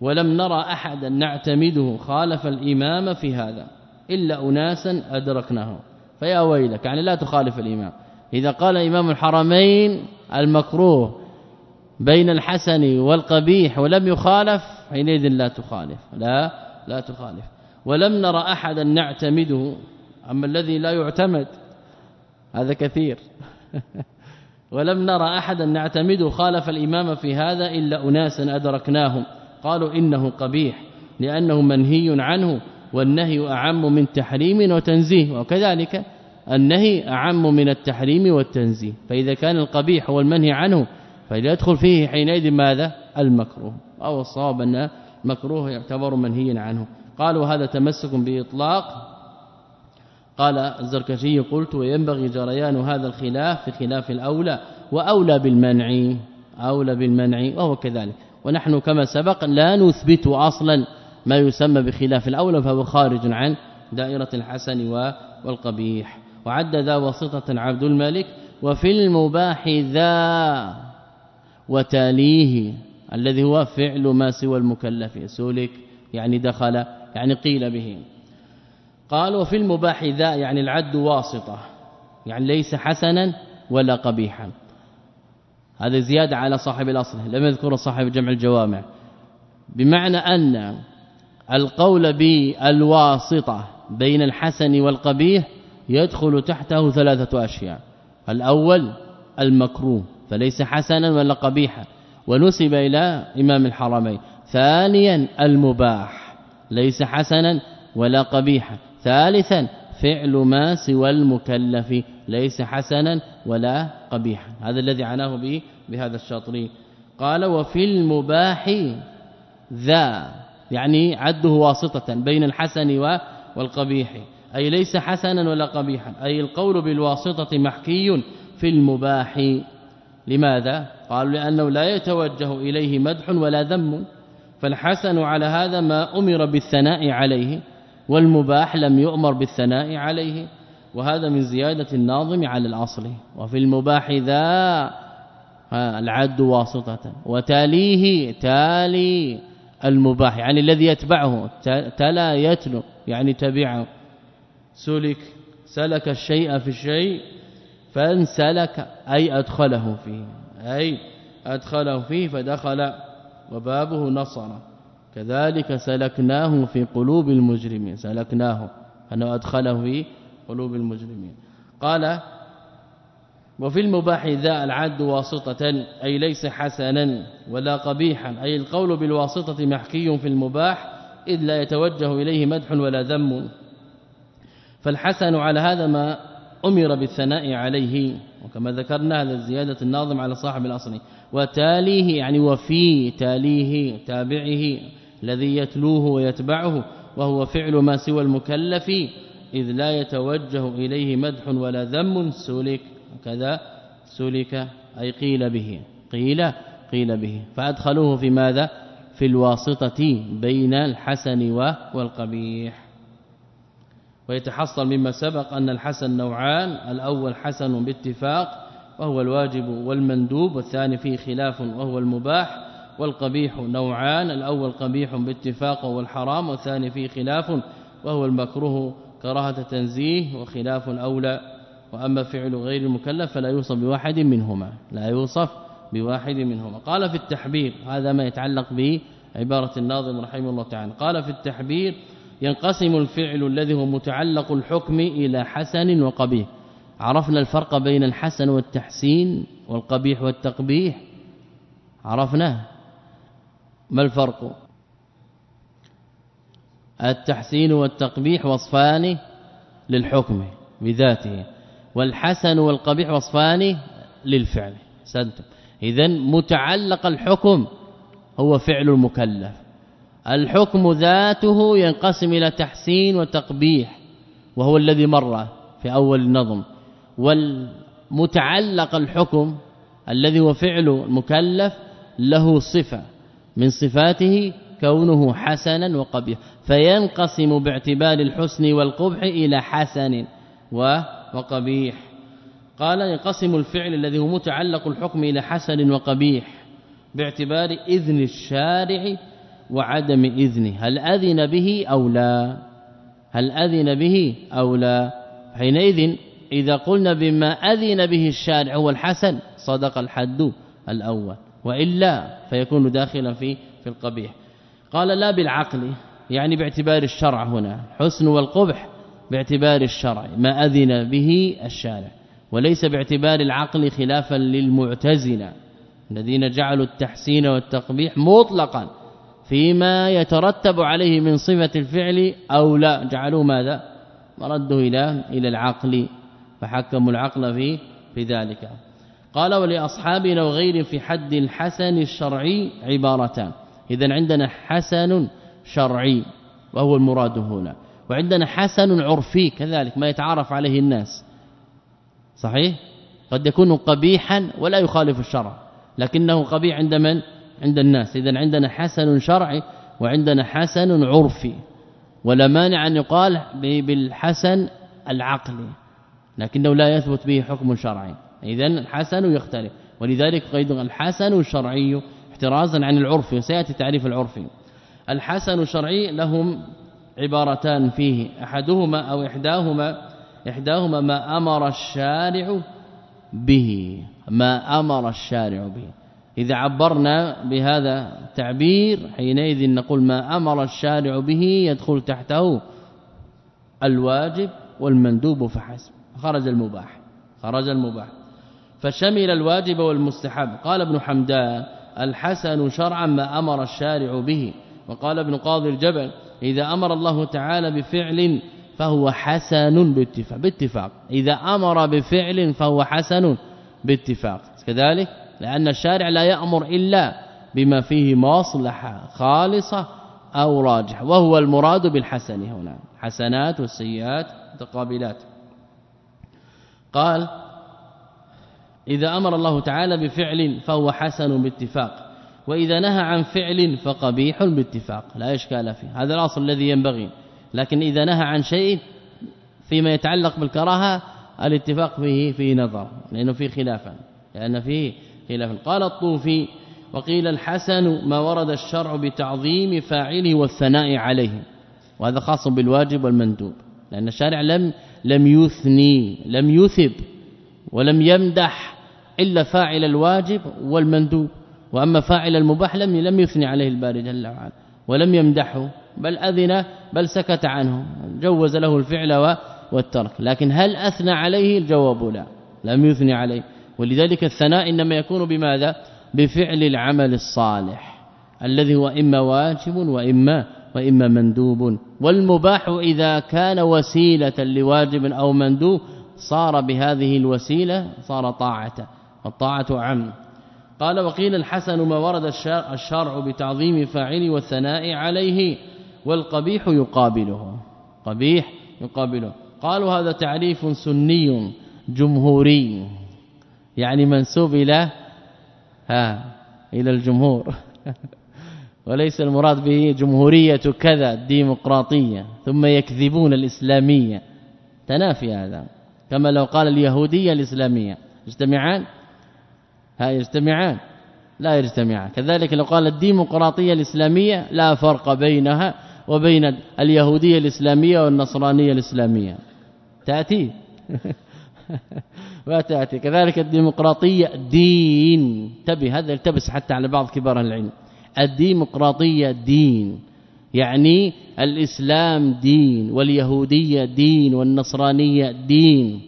ولم نرى أحدا نعتمده خالف الإمام في هذا إلا أناسا أدركناه. فيا ويلك يعني لا تخالف الإمام. إذا قال إمام الحرمين المكروه بين الحسن والقبيح ولم يخالف حينئذ لا تخالف. لا لا تخالف. ولم نرى أحدا نعتمده أما الذي لا يعتمد هذا كثير. ولم نرى أحدا نعتمده خالف الإمام في هذا إلا أناسا أدركناهم. قالوا إنه قبيح لأنه منهي عنه والنهي أعم من تحريم وتنزيه وكذلك النهي أعم من التحريم والتنزيه. فإذا كان القبيح هو المنهي عنه فيدخل فيه حينئذ ماذا؟ المكروه. أو الصواب أن مكروه يعتبر منهيا عنه. قالوا هذا تمسك بإطلاق قال الزركشي قلت وينبغي جريان هذا الخلاف في خلاف الأولى وأولى بالمنع أولى بالمنع وهو كذلك. ونحن كما سبق لا نثبت أصلا ما يسمى بخلاف الأولى فهو خارج عن دائرة الحسن والقبيح. وعد ذا واسطة عبد الملك وفي المباح ذا وتاليه الذي هو فعل ما سوى المكلف سلك يعني دخل يعني قيل به. قال وفي المباح ذا يعني العد واسطة يعني ليس حسنا ولا قبيحا. هذا زيادة على صاحب الأصل لم يذكر صاحب جمع الجوامع. بمعنى أن القول بالواسطة بين الحسن والقبيح يدخل تحته ثلاثة أشياء. الأول المكروه فليس حسنا ولا قبيحا. ونسب إلى إمام الحرمين. ثانيا المباح ليس حسنا ولا قبيحا. ثالثا فعل ما سوى المكلف ليس حسنا ولا قبيحا. هذا الذي عناه به بهذا الشاطري. قال وفي المباح ذا يعني عده واسطة بين الحسن والقبيح. أي ليس حسنا ولا قبيحا. أي القول بالواسطة محكي في المباح. لماذا؟ قالوا لأنه لا يتوجه إليه مدح ولا ذم. فالحسن على هذا ما أمر بالثناء عليه. والمباح لم يؤمر بالثناء عليه وهذا من زيادة الناظم على الأصل. وفي المباح ذا العد واسطة. وتاليه تالي المباح يعني الذي يتبعه. تلا يتلو يعني تبعه. سلك سلك الشيء في الشيء فانسلك أي أدخله فيه. أي أدخله فيه فدخل وبابه نصر. كذلك سلكناه في قلوب المجرمين سلكناه أنه أدخله في قلوب المجرمين. قال وفي المباح ذا العد واسطة أي ليس حسنا ولا قبيحا أي القول بالواسطة محكي في المباح إذ لا يتوجه إليه مدح ولا ذم. فالحسن على هذا ما أمر بالثناء عليه وكما ذكرنا هذا زيادة الناظم على صاحب الأصل وتاليه يعني وفي تاليه تابعه. الذي يتلوه ويتبعه وهو فعل ما سوى المكلف إذ لا يتوجه إليه مدح ولا ذم سلك كذا سلك أي قيل به قيل قيل به. فأدخلوه في ماذا؟ في الواسطة بين الحسن والقبيح. ويتحصل مما سبق أن الحسن نوعان الأول حسن باتفاق وهو الواجب والمندوب والثاني فيه خلاف وهو المباح. والقبيح نوعان الأول قبيح باتفاق وهو الحرام والثاني فيه خلاف وهو المكروه كراهة تنزيه وخلاف أولى. وأما فعل غير المكلف فلا يوصف بواحد منهما لا يوصف بواحد منهما. قال في التحبير هذا ما يتعلق به عبارة الناظم رحمه الله تعالى. قال في التحبير ينقسم الفعل الذي هو متعلق الحكم إلى حسن وقبيح. عرفنا الفرق بين الحسن والتحسين والقبيح والتقبيح. عرفنا ما الفرق؟ التحسين والتقبيح وصفان للحكم بذاته والحسن والقبيح وصفان للفعل. سنتم اذا متعلق الحكم هو فعل المكلف. الحكم ذاته ينقسم إلى تحسين وتقبيح وهو الذي مر في أول النظم. والمتعلق الحكم الذي هو فعل المكلف له صفة. من صفاته كونه حسنا وقبيح. فينقسم باعتبار الحسن والقبح إلى حسن وقبيح. قال ينقسم الفعل الذي هو متعلق الحكم إلى حسن وقبيح باعتبار إذن الشارع وعدم إذنه. هل أذن به أو لا؟ هل أذن به أو لا؟ حينئذ إذا قلنا بما أذن به الشارع هو الحسن صدق الحد الأول. وإلا فيكون داخلا في في القبيح. قال لا بالعقل يعني باعتبار الشرع هنا. حسن والقبح باعتبار الشرع ما أذن به الشارع. وليس باعتبار العقل خلافا للمعتزلة الذين جعلوا التحسين والتقبيح مطلقا فيما يترتب عليه من صفة الفعل أو لا. جعلوا ماذا؟ مرده إلى إلى العقل فحكموا العقل في في ذلك. قال ولأصحابنا وغير في حد الحسن الشرعي عبارتان. اذا عندنا حسن شرعي وهو المراد هنا. وعندنا حسن عرفي كذلك ما يتعارف عليه الناس. صحيح؟ قد يكون قبيحا ولا يخالف الشرع لكنه قبيح عند من؟ عند الناس. اذا عندنا حسن شرعي وعندنا حسن عرفي. ولا مانع أن يقال بالحسن العقلي لكنه لا يثبت به حكم شرعي. اذا الحسن يختلف. ولذلك قيد الحسن الشرعي احترازا عن العرف. وسياتي تعريف العرفي الحسن الشرعي لهم عبارتان فيه. أحدهما أو إحداهما إحداهما ما أمر الشارع به. ما أمر الشارع به. إذا عبرنا بهذا التعبير حينئذ نقول ما أمر الشارع به يدخل تحته الواجب والمندوب فحسب. خرج المباح. خرج المباح. فشمل الواجب والمستحب. قال ابن حمدان الحسن شرعا ما أمر الشارع به. وقال ابن قاضي الجبل إذا أمر الله تعالى بفعل فهو حسن باتفاق. باتفاق. إذا أمر بفعل فهو حسن باتفاق. كذلك لأن الشارع لا يأمر إلا بما فيه مصلحة خالصة أو راجحة. وهو المراد بالحسن هنا. حسنات والسيئات متقابلات. قال إذا أمر الله تعالى بفعل فهو حسن باتفاق وإذا نهى عن فعل فقبيح باتفاق لا إشكال فيه هذا الأصل الذي ينبغي لكن إذا نهى عن شيء فيما يتعلق بالكراهة الاتفاق فيه في نظر لأنه فيه خلافا لأن فيه خلافا. قال الطوفي وقيل الحسن ما ورد الشرع بتعظيم فاعله والثناء عليه وهذا خاص بالواجب والمندوب لأن الشارع لم لم يثني لم يثب ولم يمدح إلا فاعل الواجب والمندوب. وأما فاعل المباح لم لم يثني عليه الباري جل وعلا ولم يمدحه بل أذن بل سكت عنه جوز له الفعل والترك. لكن هل أثنى عليه؟ الجواب لا لم يثني عليه. ولذلك الثناء إنما يكون بماذا؟ بفعل العمل الصالح الذي هو إما واجب وإما وإما مندوب. والمباح إذا كان وسيلة لواجب أو مندوب صار بهذه الوسيلة صار طاعة. الطاعة عم. قال وقيل الحسن ما ورد الشرع بتعظيم فاعله والثناء عليه والقبيح يقابله. قبيح يقابله. قالوا هذا تعريف سني جمهوري. يعني منسوب إلى ها إلى الجمهور. وليس المراد به جمهورية كذا ديمقراطية ثم يكذبون الإسلامية. تنافي هذا. كما لو قال اليهودية الإسلامية. يجتمعان ها يجتمعان. لا يجتمعان. كذلك لو قال الديمقراطية الإسلامية لا فرق بينها وبين اليهودية الإسلامية والنصرانية الإسلامية. تأتي. وتأتي كذلك الديمقراطية دين. تبي هذا يلتبس حتى على بعض كبار العلم. الديمقراطية دين. يعني الإسلام دين واليهودية دين والنصرانية دين.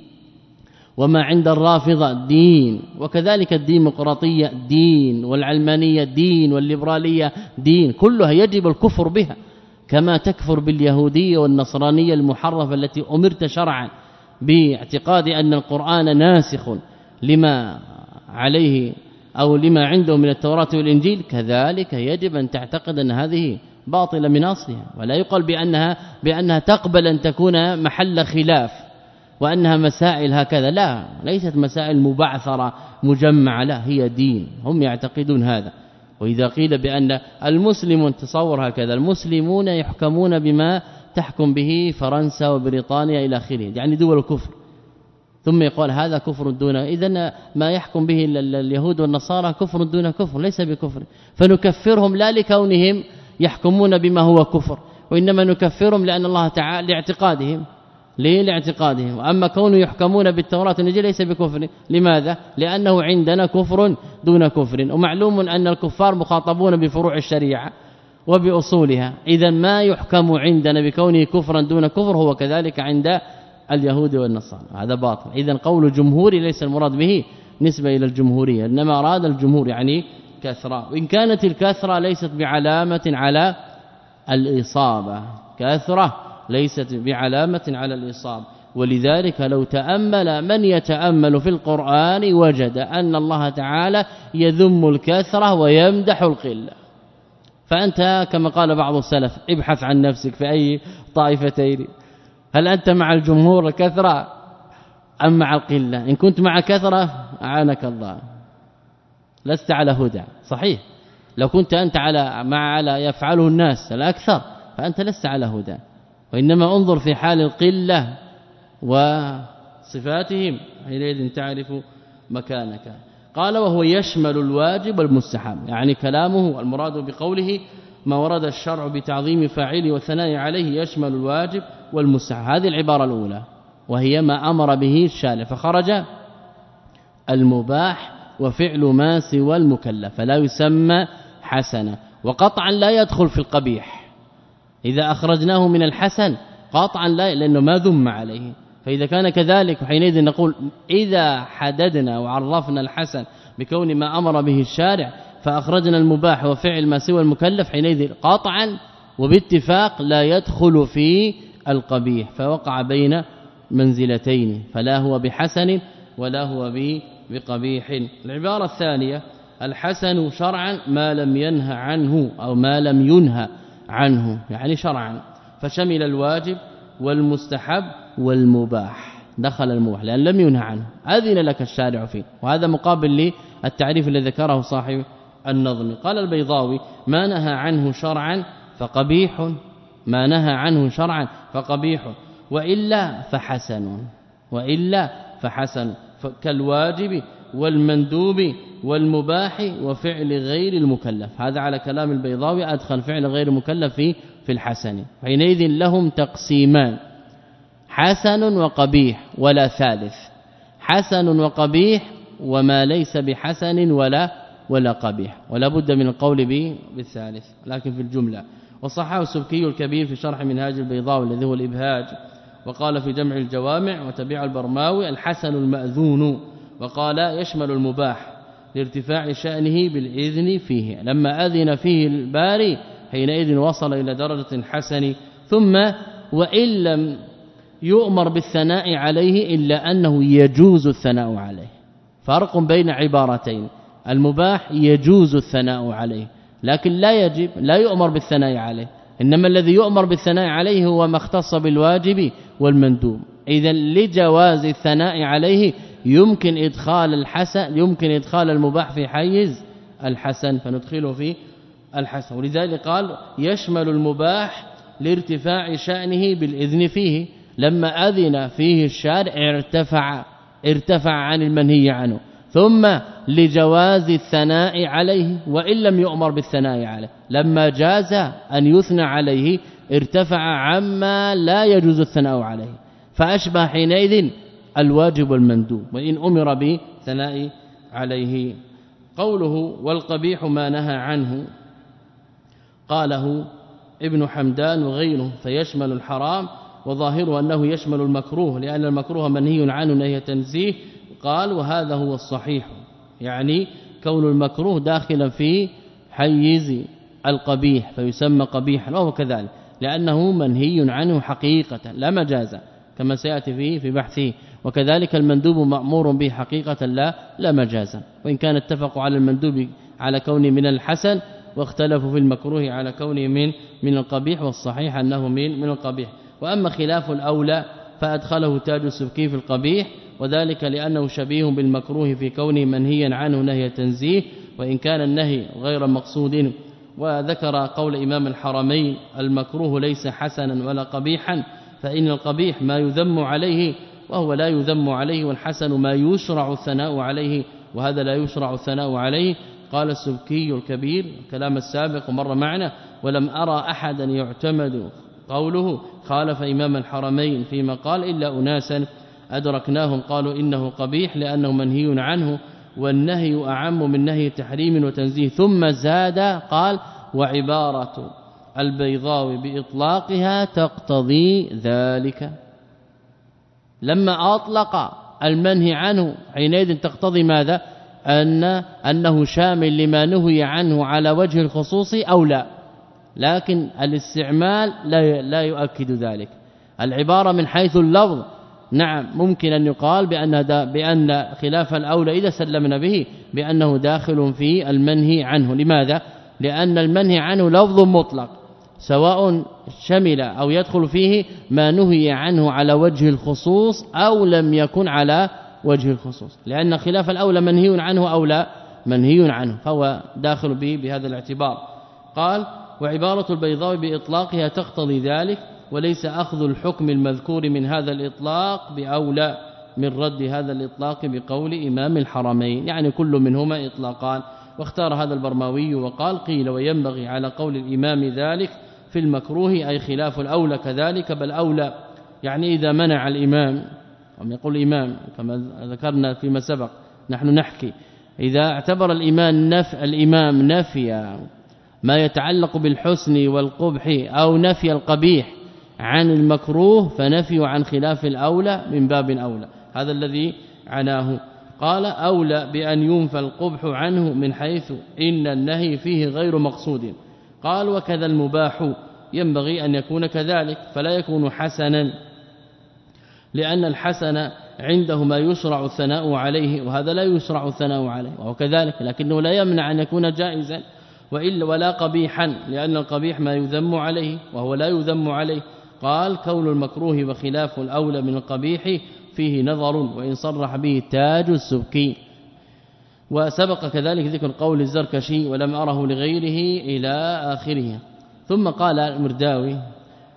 وما عند الرافضة دين. وكذلك الديمقراطية دين والعلمانية دين والليبرالية دين. كلها يجب الكفر بها كما تكفر باليهودية والنصرانية المحرفة التي أمرت شرعا باعتقاد أن القرآن ناسخ لما عليه أو لما عنده من التوراة والإنجيل. كذلك يجب أن تعتقد أن هذه باطلة من أصلها. ولا يقال بأنها بأنها تقبل أن تكون محل خلاف. وأنها مسائل هكذا. لا ليست مسائل مبعثرة مجمعة. لا هي دين. هم يعتقدون هذا. وإذا قيل بأن المسلم تصور هكذا المسلمون يحكمون بما تحكم به فرنسا وبريطانيا إلى آخره يعني دول الكفر. ثم يقول هذا كفر دون إذا ما يحكم به اليهود والنصارى كفر دون كفر ليس بكفر. فنكفرهم لا لكونهم يحكمون بما هو كفر وإنما نكفرهم لأن الله تعالى لاعتقادهم. ليه لاعتقادهم وأما كونه يحكمون بالتوراة والإنجيل ليس بكفر. لماذا؟ لأنه عندنا كفر دون كفر. ومعلوم أن الكفار مخاطبون بفروع الشريعة وبأصولها. إذا ما يحكم عندنا بكونه كفرا دون كفر هو كذلك عند اليهود والنصارى. هذا باطل. إذا قول جمهوري ليس المراد به نسبة إلى الجمهورية. إنما أراد الجمهور يعني كثرة. وإن كانت الكثرة ليست بعلامة على الإصابة. كثرة. ليست بعلامة على الإصابة ولذلك لو تأمل من يتأمل في القرآن وجد أن الله تعالى يذم الكثرة ويمدح القلة. فأنت كما قال بعض السلف ابحث عن نفسك في أي طائفتين. هل أنت مع الجمهور الكثرة أم مع القلة؟ إن كنت مع كثرة أعانك الله. لست على هدى. صحيح. لو كنت أنت على مع على يفعله الناس الأكثر فأنت لست على هدى. وإنما انظر في حال القلة وصفاتهم حينئذ تعرف مكانك. قال وهو يشمل الواجب والمستحب. يعني كلامه المراد بقوله ما ورد الشرع بتعظيم فاعله والثناء عليه يشمل الواجب والمستحب. هذه العبارة الأولى وهي ما أمر به الشارع فخرج المباح وفعل ما سوى المكلف فلا يسمى حسنا. وقطعا لا يدخل في القبيح. إذا أخرجناه من الحسن قطعا لا لأنه ما ذم عليه. فإذا كان كذلك حينئذ نقول إذا حددنا وعرفنا الحسن بكون ما أمر به الشارع فأخرجنا المباح وفعل ما سوى المكلف حينئذ قطعا وباتفاق لا يدخل في القبيح فوقع بين منزلتين فلا هو بحسن ولا هو بقبيح. العبارة الثانية الحسن شرعا ما لم ينهى عنه أو ما لم ينهى عنه يعني شرعا. فشمل الواجب والمستحب والمباح. دخل المباح لأن لم ينهى عنه. أذن لك الشارع فيه. وهذا مقابل للتعريف الذي ذكره صاحب النظم. قال البيضاوي ما نهى عنه شرعا فقبيح ما نهى عنه شرعا فقبيح. وإلا فحسن وإلا فحسن. كالواجب والمندوب والمباح وفعل غير المكلف. هذا على كلام البيضاوي أدخل فعل غير المكلف في في الحسن. حينئذ لهم تقسيمان حسن وقبيح ولا ثالث. حسن وقبيح وما ليس بحسن ولا ولا قبيح. ولا بد من القول به بالثالث لكن في الجملة. وصححه السبكي الكبير في شرح منهاج البيضاوي الذي هو الإبهاج وقال في جمع الجوامع وتبع البرماوي الحسن المأذون وقال يشمل المباح لارتفاع شأنه بالإذن فيه. لما أذن فيه الباري حينئذ وصل إلى درجة الحسن ثم وإن لم يؤمر بالثناء عليه إلا أنه يجوز الثناء عليه. فرق بين عبارتين. المباح يجوز الثناء عليه لكن لا يجب لا يؤمر بالثناء عليه. إنما الذي يؤمر بالثناء عليه هو ما اختص بالواجب والمندوب. اذا لجواز الثناء عليه يمكن إدخال الحسن يمكن إدخال المباح في حيز الحسن فندخله في الحسن. ولذلك قال يشمل المباح لارتفاع شأنه بالإذن فيه. لما أذن فيه الشارع ارتفع ارتفع عن المنهي عنه. ثم لجواز الثناء عليه وإن لم يؤمر بالثناء عليه. لما جاز أن يثنى عليه ارتفع عما لا يجوز الثناء عليه. فأشبه حينئذ الواجب والمندوب وإن أمر بالثناء عليه. قوله والقبيح ما نهى عنه قاله ابن حمدان وغيره فيشمل الحرام وظاهره أنه يشمل المكروه لأن المكروه منهي عنه نهي تنزيه. قال وهذا هو الصحيح يعني كون المكروه داخلا في حيز القبيح فيسمى قبيحا وهو كذلك لأنه منهي عنه حقيقة لا مجازا كما سيأتي فيه في بحثه. وكذلك المندوب مأمور به حقيقة لا لا مجازا وإن كان اتفقوا على المندوب على كونه من الحسن واختلفوا في المكروه على كونه من من القبيح والصحيح أنه من من القبيح. وأما خلاف الأولى فأدخله تاج السبكي في القبيح وذلك لأنه شبيه بالمكروه في كونه منهيا عنه نهي تنزيه. وإن كان النهي غير مقصود وذكر قول إمام الحرمين المكروه ليس حسنا ولا قبيحا فإن القبيح ما يذم عليه وهو لا يذم عليه والحسن ما يشرع الثناء عليه وهذا لا يشرع الثناء عليه. قال السبكي الكبير كلام السابق ومر معنا ولم أرى أحدا يعتمد قوله خالف إمام الحرمين فيما قال إلا أناسا أدركناهم. قالوا إنه قبيح لأنه منهي عنه والنهي أعم من نهي تحريم وتنزيه. ثم زاد قال وعبارة البيضاء بإطلاقها تقتضي ذلك. لما أطلق المنهي عنه حينئذ تقتضي ماذا؟ أن أنه شامل لما نهي عنه على وجه الخصوص أو لا. لكن الاستعمال لا لا يؤكد ذلك. العبارة من حيث اللفظ نعم ممكن أن يقال بأن بأن خلاف الأولى إذا سلمنا به بأنه داخل في المنهي عنه. لماذا؟ لأن المنهي عنه لفظ مطلق. سواء شمل أو يدخل فيه ما نهي عنه على وجه الخصوص أو لم يكن على وجه الخصوص. لأن خلاف الأولى منهي عنه أو لا منهي عنه فهو داخل به بهذا الاعتبار. قال وعبارة البيضاء بإطلاقها تقتضي ذلك وليس أخذ الحكم المذكور من هذا الإطلاق بأولى من رد هذا الإطلاق بقول إمام الحرمين. يعني كل منهما إطلاقان. واختار هذا البرماوي وقال قيل وينبغي على قول الإمام ذلك في المكروه أي خلاف الأولى كذلك بل أولى يعني إذا منع الإمام أم يقول الإمام كما ذكرنا فيما سبق نحن نحكي إذا اعتبر الإمام نف الإمام نفي ما يتعلق بالحسن والقبح أو نفي القبيح عن المكروه فنفي عن خلاف الأولى من باب أولى. هذا الذي عناه قال أولى بأن ينفى القبح عنه من حيث إن النهي فيه غير مقصود. قال وكذا المباح ينبغي أن يكون كذلك فلا يكون حسنا. لأن الحسن عنده ما يشرع الثناء عليه وهذا لا يشرع الثناء عليه وهو كذلك لكنه لا يمنع أن يكون جائزا وإلا ولا قبيحا لأن القبيح ما يذم عليه وهو لا يذم عليه. قال كون المكروه وخلاف الأولى من القبيح فيه نظر وإن صرح به تاج السبكي. وسبق كذلك ذكر قول الزركشي ولم أره لغيره إلى آخره. ثم قال المرداوي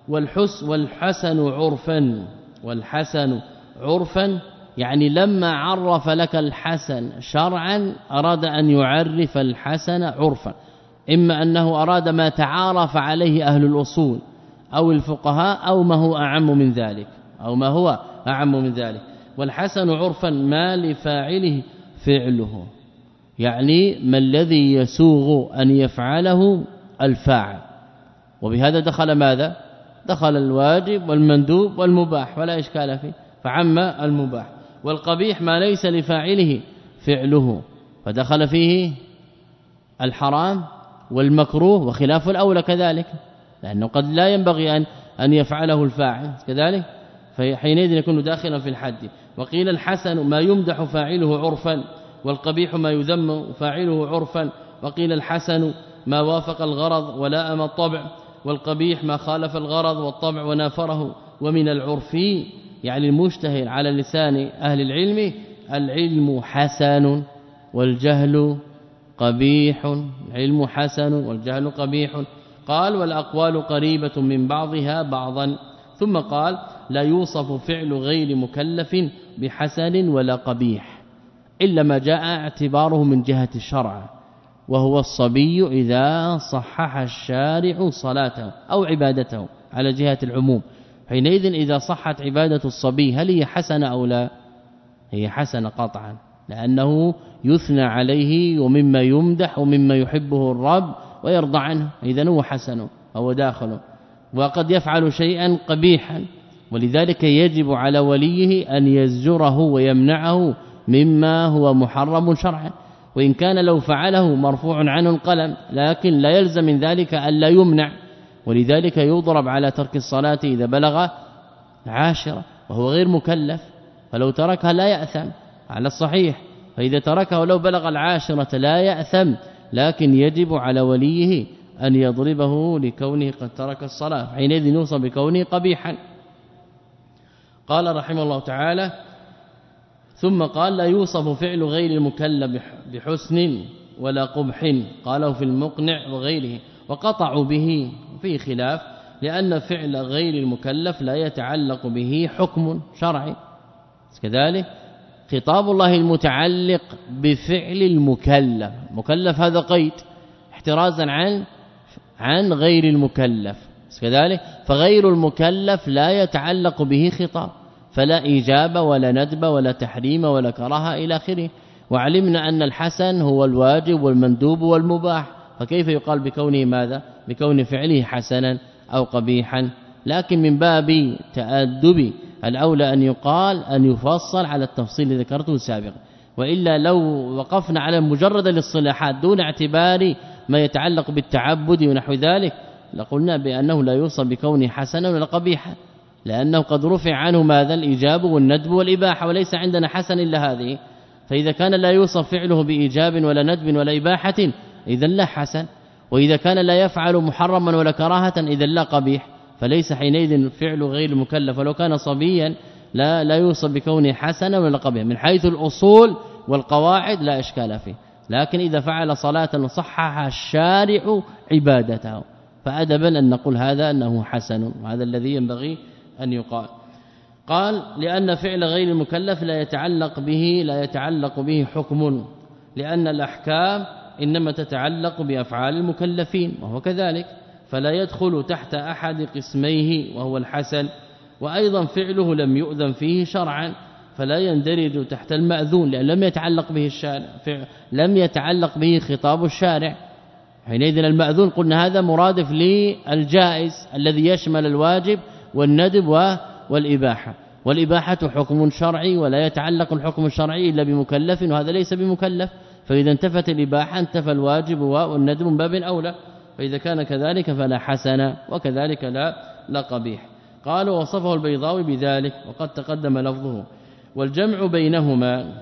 والحس والحسن عرفا والحسن عرفا يعني لما عرف لك الحسن شرعا أراد أن يعرف الحسن عرفا. إما أنه أراد ما تعارف عليه أهل الأصول أو الفقهاء أو ما هو أعم من ذلك أو ما هو أعم من ذلك. والحسن عرفا ما لفاعله فعله. يعني ما الذي يسوغ أن يفعله الفاعل. وبهذا دخل ماذا؟ دخل الواجب والمندوب والمباح ولا إشكال فيه. فعم المباح. والقبيح ما ليس لفاعله فعله. فدخل فيه الحرام والمكروه وخلاف الأولى كذلك. لأنه قد لا ينبغي ان أن يفعله الفاعل. كذلك؟ فحينئذ يكون داخلا في الحد. وقيل الحسن ما يمدح فاعله عرفا. والقبيح ما يذم فاعله عرفا وقيل الحسن ما وافق الغرض ولائم الطبع والقبيح ما خالف الغرض والطبع ونافره ومن العرف يعني المشتهر على لسان أهل العلم العلم حسن والجهل قبيح العلم حسن والجهل قبيح قال والأقوال قريبة من بعضها بعضا ثم قال لا يوصف فعل غير مكلف بحسن ولا قبيح إلا ما جاء اعتباره من جهة الشرع وهو الصبي إذا صحح الشارع صلاته أو عبادته على جهة العموم. حينئذ إذا صحت عبادة الصبي هل هي حسنة أو لا؟ هي حسنة قطعا لأنه يثنى عليه ومما يمدح ومما يحبه الرب ويرضى عنه. اذا هو حسن هو داخل وقد يفعل شيئا قبيحا ولذلك يجب على وليه أن يزجره ويمنعه مما هو محرم شرعا. وإن كان لو فعله مرفوع عنه القلم لكن لا يلزم من ذلك الا يمنع. ولذلك يضرب على ترك الصلاة إذا بلغ عاشرة وهو غير مكلف. فلو تركها لا يأثم على الصحيح. فإذا تركه لو بلغ العاشرة لا يأثم لكن يجب على وليه أن يضربه لكونه قد ترك الصلاة. حينئذ يوصى بكونه قبيحا. قال رحمه الله تعالى ثم قال لا يوصف فعل غير المكلف بحسن ولا قبح قاله في المقنع وغيره وقطعوا به. في خلاف لأن فعل غير المكلف لا يتعلق به حكم شرعي. كذلك خطاب الله المتعلق بفعل المكلف. مكلف هذا قيد احترازا عن عن غير المكلف. كذلك فغير المكلف لا يتعلق به خطاب. فلا إيجاب ولا ندب ولا تحريم ولا كراهة إلى آخره. وعلمنا أن الحسن هو الواجب والمندوب والمباح. فكيف يقال بكونه ماذا؟ بكون فعله حسنا أو قبيحا. لكن من باب تأدب الأولى أن يقال أن يفصل على التفصيل الذي ذكرته سابقا. وإلا لو وقفنا على مجرد الاصطلاحات دون اعتبار ما يتعلق بالتعبد ونحو ذلك لقلنا بأنه لا يوصف بكونه حسنا ولا قبيحا. لأنه قد رفع عنه ماذا الإيجاب والندب والإباحة وليس عندنا حسن إلا هذه. فإذا كان لا يوصف فعله بإيجاب ولا ندب ولا إباحة اذا لا حسن. وإذا كان لا يفعل محرما ولا كراهة اذا لا قبيح. فليس حينئذ فعل غير المكلف ولو كان صبيا لا لا يوصف بكونه حسنا ولا قبيحا. من حيث الأصول والقواعد لا إشكال فيه. لكن إذا فعل صلاة صحح الشارع عبادته. فأدبا أن نقول هذا أنه حسن. وهذا الذي ينبغي أن يقال. قال لأن فعل غير المكلف لا يتعلق به لا يتعلق به حكم لأن الأحكام إنما تتعلق بأفعال المكلفين وهو كذلك. فلا يدخل تحت أحد قسميه وهو الحسن. وأيضا فعله لم يؤذن فيه شرعا فلا يندرج تحت المأذون لأن لم يتعلق به الشارع لم يتعلق به خطاب الشارع. حينئذ المأذون قلنا هذا مرادف للجائز الذي يشمل الواجب والندب والإباحة. والإباحة حكم شرعي ولا يتعلق الحكم الشرعي إلا بمكلف وهذا ليس بمكلف. فإذا انتفت الإباحة انتفى الواجب والندب من باب أولى. فإذا كان كذلك فلا حسن وكذلك لا لا قبيح قال وصفه البيضاوي بذلك وقد تقدم لفظه. والجمع بينهما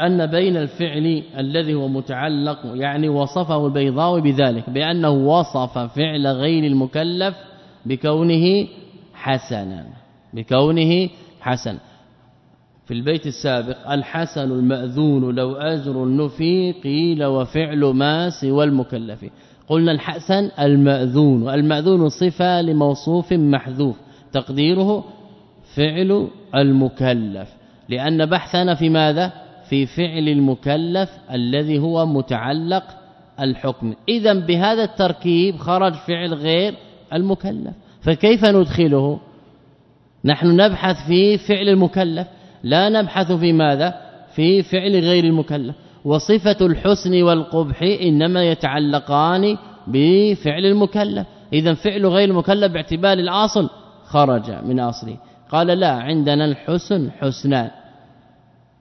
أن بين الفعل الذي هو متعلق يعني وصفه البيضاوي بذلك بأنه وصف فعل غير المكلف بكونه حسنا. بكونه حسن. في البيت السابق الحسن المأذون لو أجر النفي قيل وفعل ما سوى المكلف. قلنا الحسن المأذون. والمأذون صفة لموصوف محذوف. تقديره فعل المكلف. لأن بحثنا في ماذا؟ في فعل المكلف الذي هو متعلق الحكم. اذا بهذا التركيب خرج فعل غير المكلف. فكيف ندخله؟ نحن نبحث في فعل المكلف لا نبحث في ماذا؟ في فعل غير المكلف. وصفة الحسن والقبح إنما يتعلقان بفعل المكلف. إذا فعل غير المكلف باعتبار الأصل خرج من أصله. قال لا عندنا الحسن حسنان.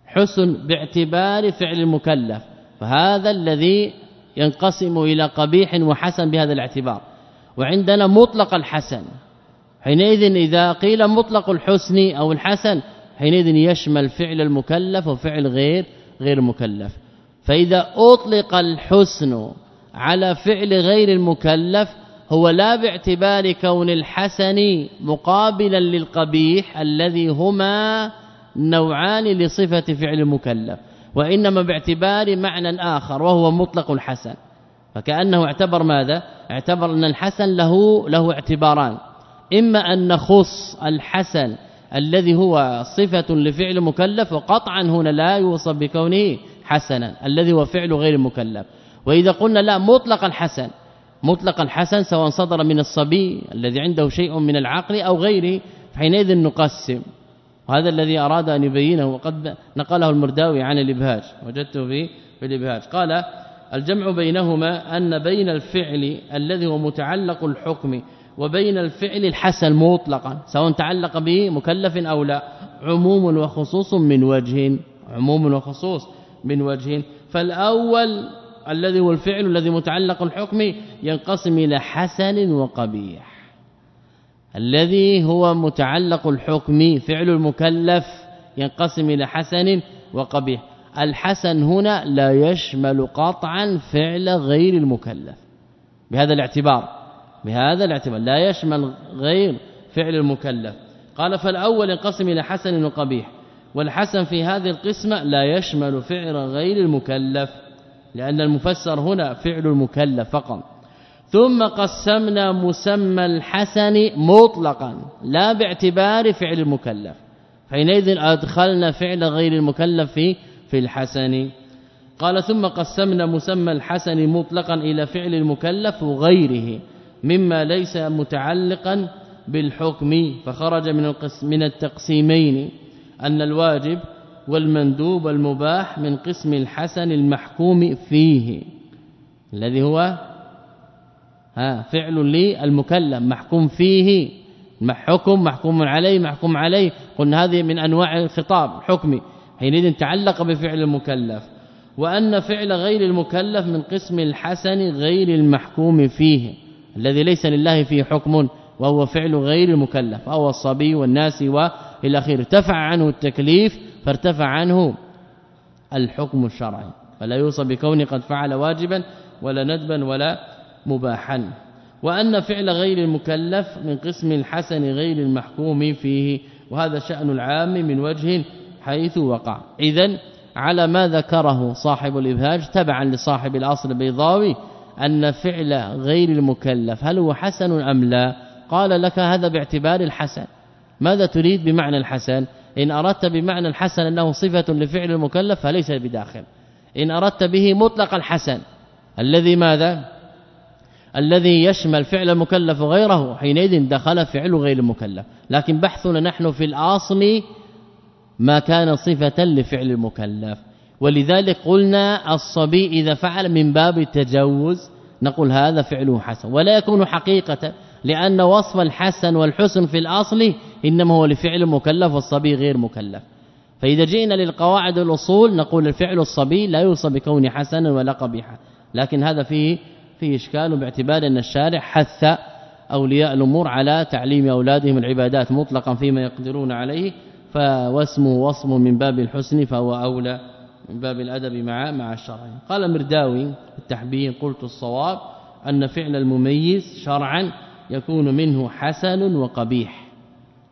حسن باعتبار فعل المكلف. فهذا الذي ينقسم إلى قبيح وحسن بهذا الاعتبار. وعندنا مطلق الحسن. حينئذ إذا قيل مطلق الحسن أو الحسن حينئذ يشمل فعل المكلف وفعل غير غير مكلف. فإذا أطلق الحسن على فعل غير المكلف هو لا باعتبار كون الحسن مقابلا للقبيح الذي هما نوعان لصفة فعل المكلف وإنما باعتبار معنى آخر وهو مطلق الحسن. فكأنه اعتبر ماذا؟ اعتبر أن الحسن له له اعتباران. إما أن نخص الحسن الذي هو صفة لفعل مكلف وقطعا هنا لا يوصف بكونه حسنا الذي هو فعل غير مكلف. وإذا قلنا لا مطلق الحسن مطلق الحسن سواء صدر من الصبي الذي عنده شيء من العقل أو غيره حينئذ نقسم. وهذا الذي أراد أن يبينه وقد نقله المرداوي عن الإبهاج وجدته في الإبهاج. قال الجمع بينهما أن بين الفعل الذي هو متعلق الحكم وبين الفعل الحسن مطلقا سواء تعلق به مكلف أو لا. عموم وخصوص من وجه عموم وخصوص من وجه. فالأول الذي هو الفعل الذي متعلق الحكم ينقسم إلى حسن وقبيح. الذي هو متعلق الحكم فعل المكلف ينقسم إلى حسن وقبيح. الحسن هنا لا يشمل قطعا فعل غير المكلف. بهذا الاعتبار بهذا الاعتبار لا يشمل غير فعل المكلف. قال فالأول ينقسم إلى حسن وقبيح. والحسن في هذه القسمة لا يشمل فعل غير المكلف لأن المفسر هنا فعل المكلف فقط. ثم قسمنا مسمى الحسن مطلقا لا باعتبار فعل المكلف. حينئذ أدخلنا فعل غير المكلف في في الحسن. قال ثم قسمنا مسمى الحسن مطلقا إلى فعل المكلف وغيره مما ليس متعلقا بالحكم. فخرج من القسم من التقسيمين أن الواجب والمندوب المباح من قسم الحسن المحكوم فيه الذي هو ها فعل للمكلم محكوم فيه حكم محكوم عليه محكوم عليه. قلنا هذه من أنواع الخطاب حكمي. حينئذ تعلق بفعل المكلف وأن فعل غير المكلف من قسم الحسن غير المحكوم فيه الذي ليس لله فيه حكم وهو فعل غير المكلف أو الصبي والناس والى آخره. ارتفع عنه التكليف فارتفع عنه الحكم الشرعي. فلا يوصى بكونه قد فعل واجبا ولا ندبا ولا مباحا. وأن فعل غير المكلف من قسم الحسن غير المحكوم فيه وهذا شأن العام من وجه حيث وقع. اذا على ما ذكره صاحب الإبهاج تبعا لصاحب الأصل البيضاوي أن فعل غير المكلف هل هو حسن أم لا؟ قال لك هذا باعتبار الحسن. ماذا تريد بمعنى الحسن؟ إن أردت بمعنى الحسن أنه صفة لفعل المكلف فليس بداخل. إن أردت به مطلق الحسن. الذي ماذا؟ الذي يشمل فعل المكلف وغيره حينئذ دخل فعل غير المكلف. لكن بحثنا نحن في الأصل ما كان صفة لفعل المكلف. ولذلك قلنا الصبي إذا فعل من باب التجوز نقول هذا فعله حسن. ولا يكون حقيقة لأن وصف الحسن والحسن في الأصل إنما هو لفعل المكلف والصبي غير مكلف. فإذا جئنا للقواعد الأصول نقول الفعل الصبي لا يوصف بكون حسنا ولا قبيحا. لكن هذا فيه فيه إشكال باعتبار أن الشارع حث أولياء الأمور على تعليم أولادهم العبادات مطلقا فيما يقدرون عليه. فواسمه وصم من باب الحسن فهو أولى من باب الأدب مع مع الشرع. قال مرداوي التحبين قلت الصواب أن فعل المميز شرعا يكون منه حسن وقبيح.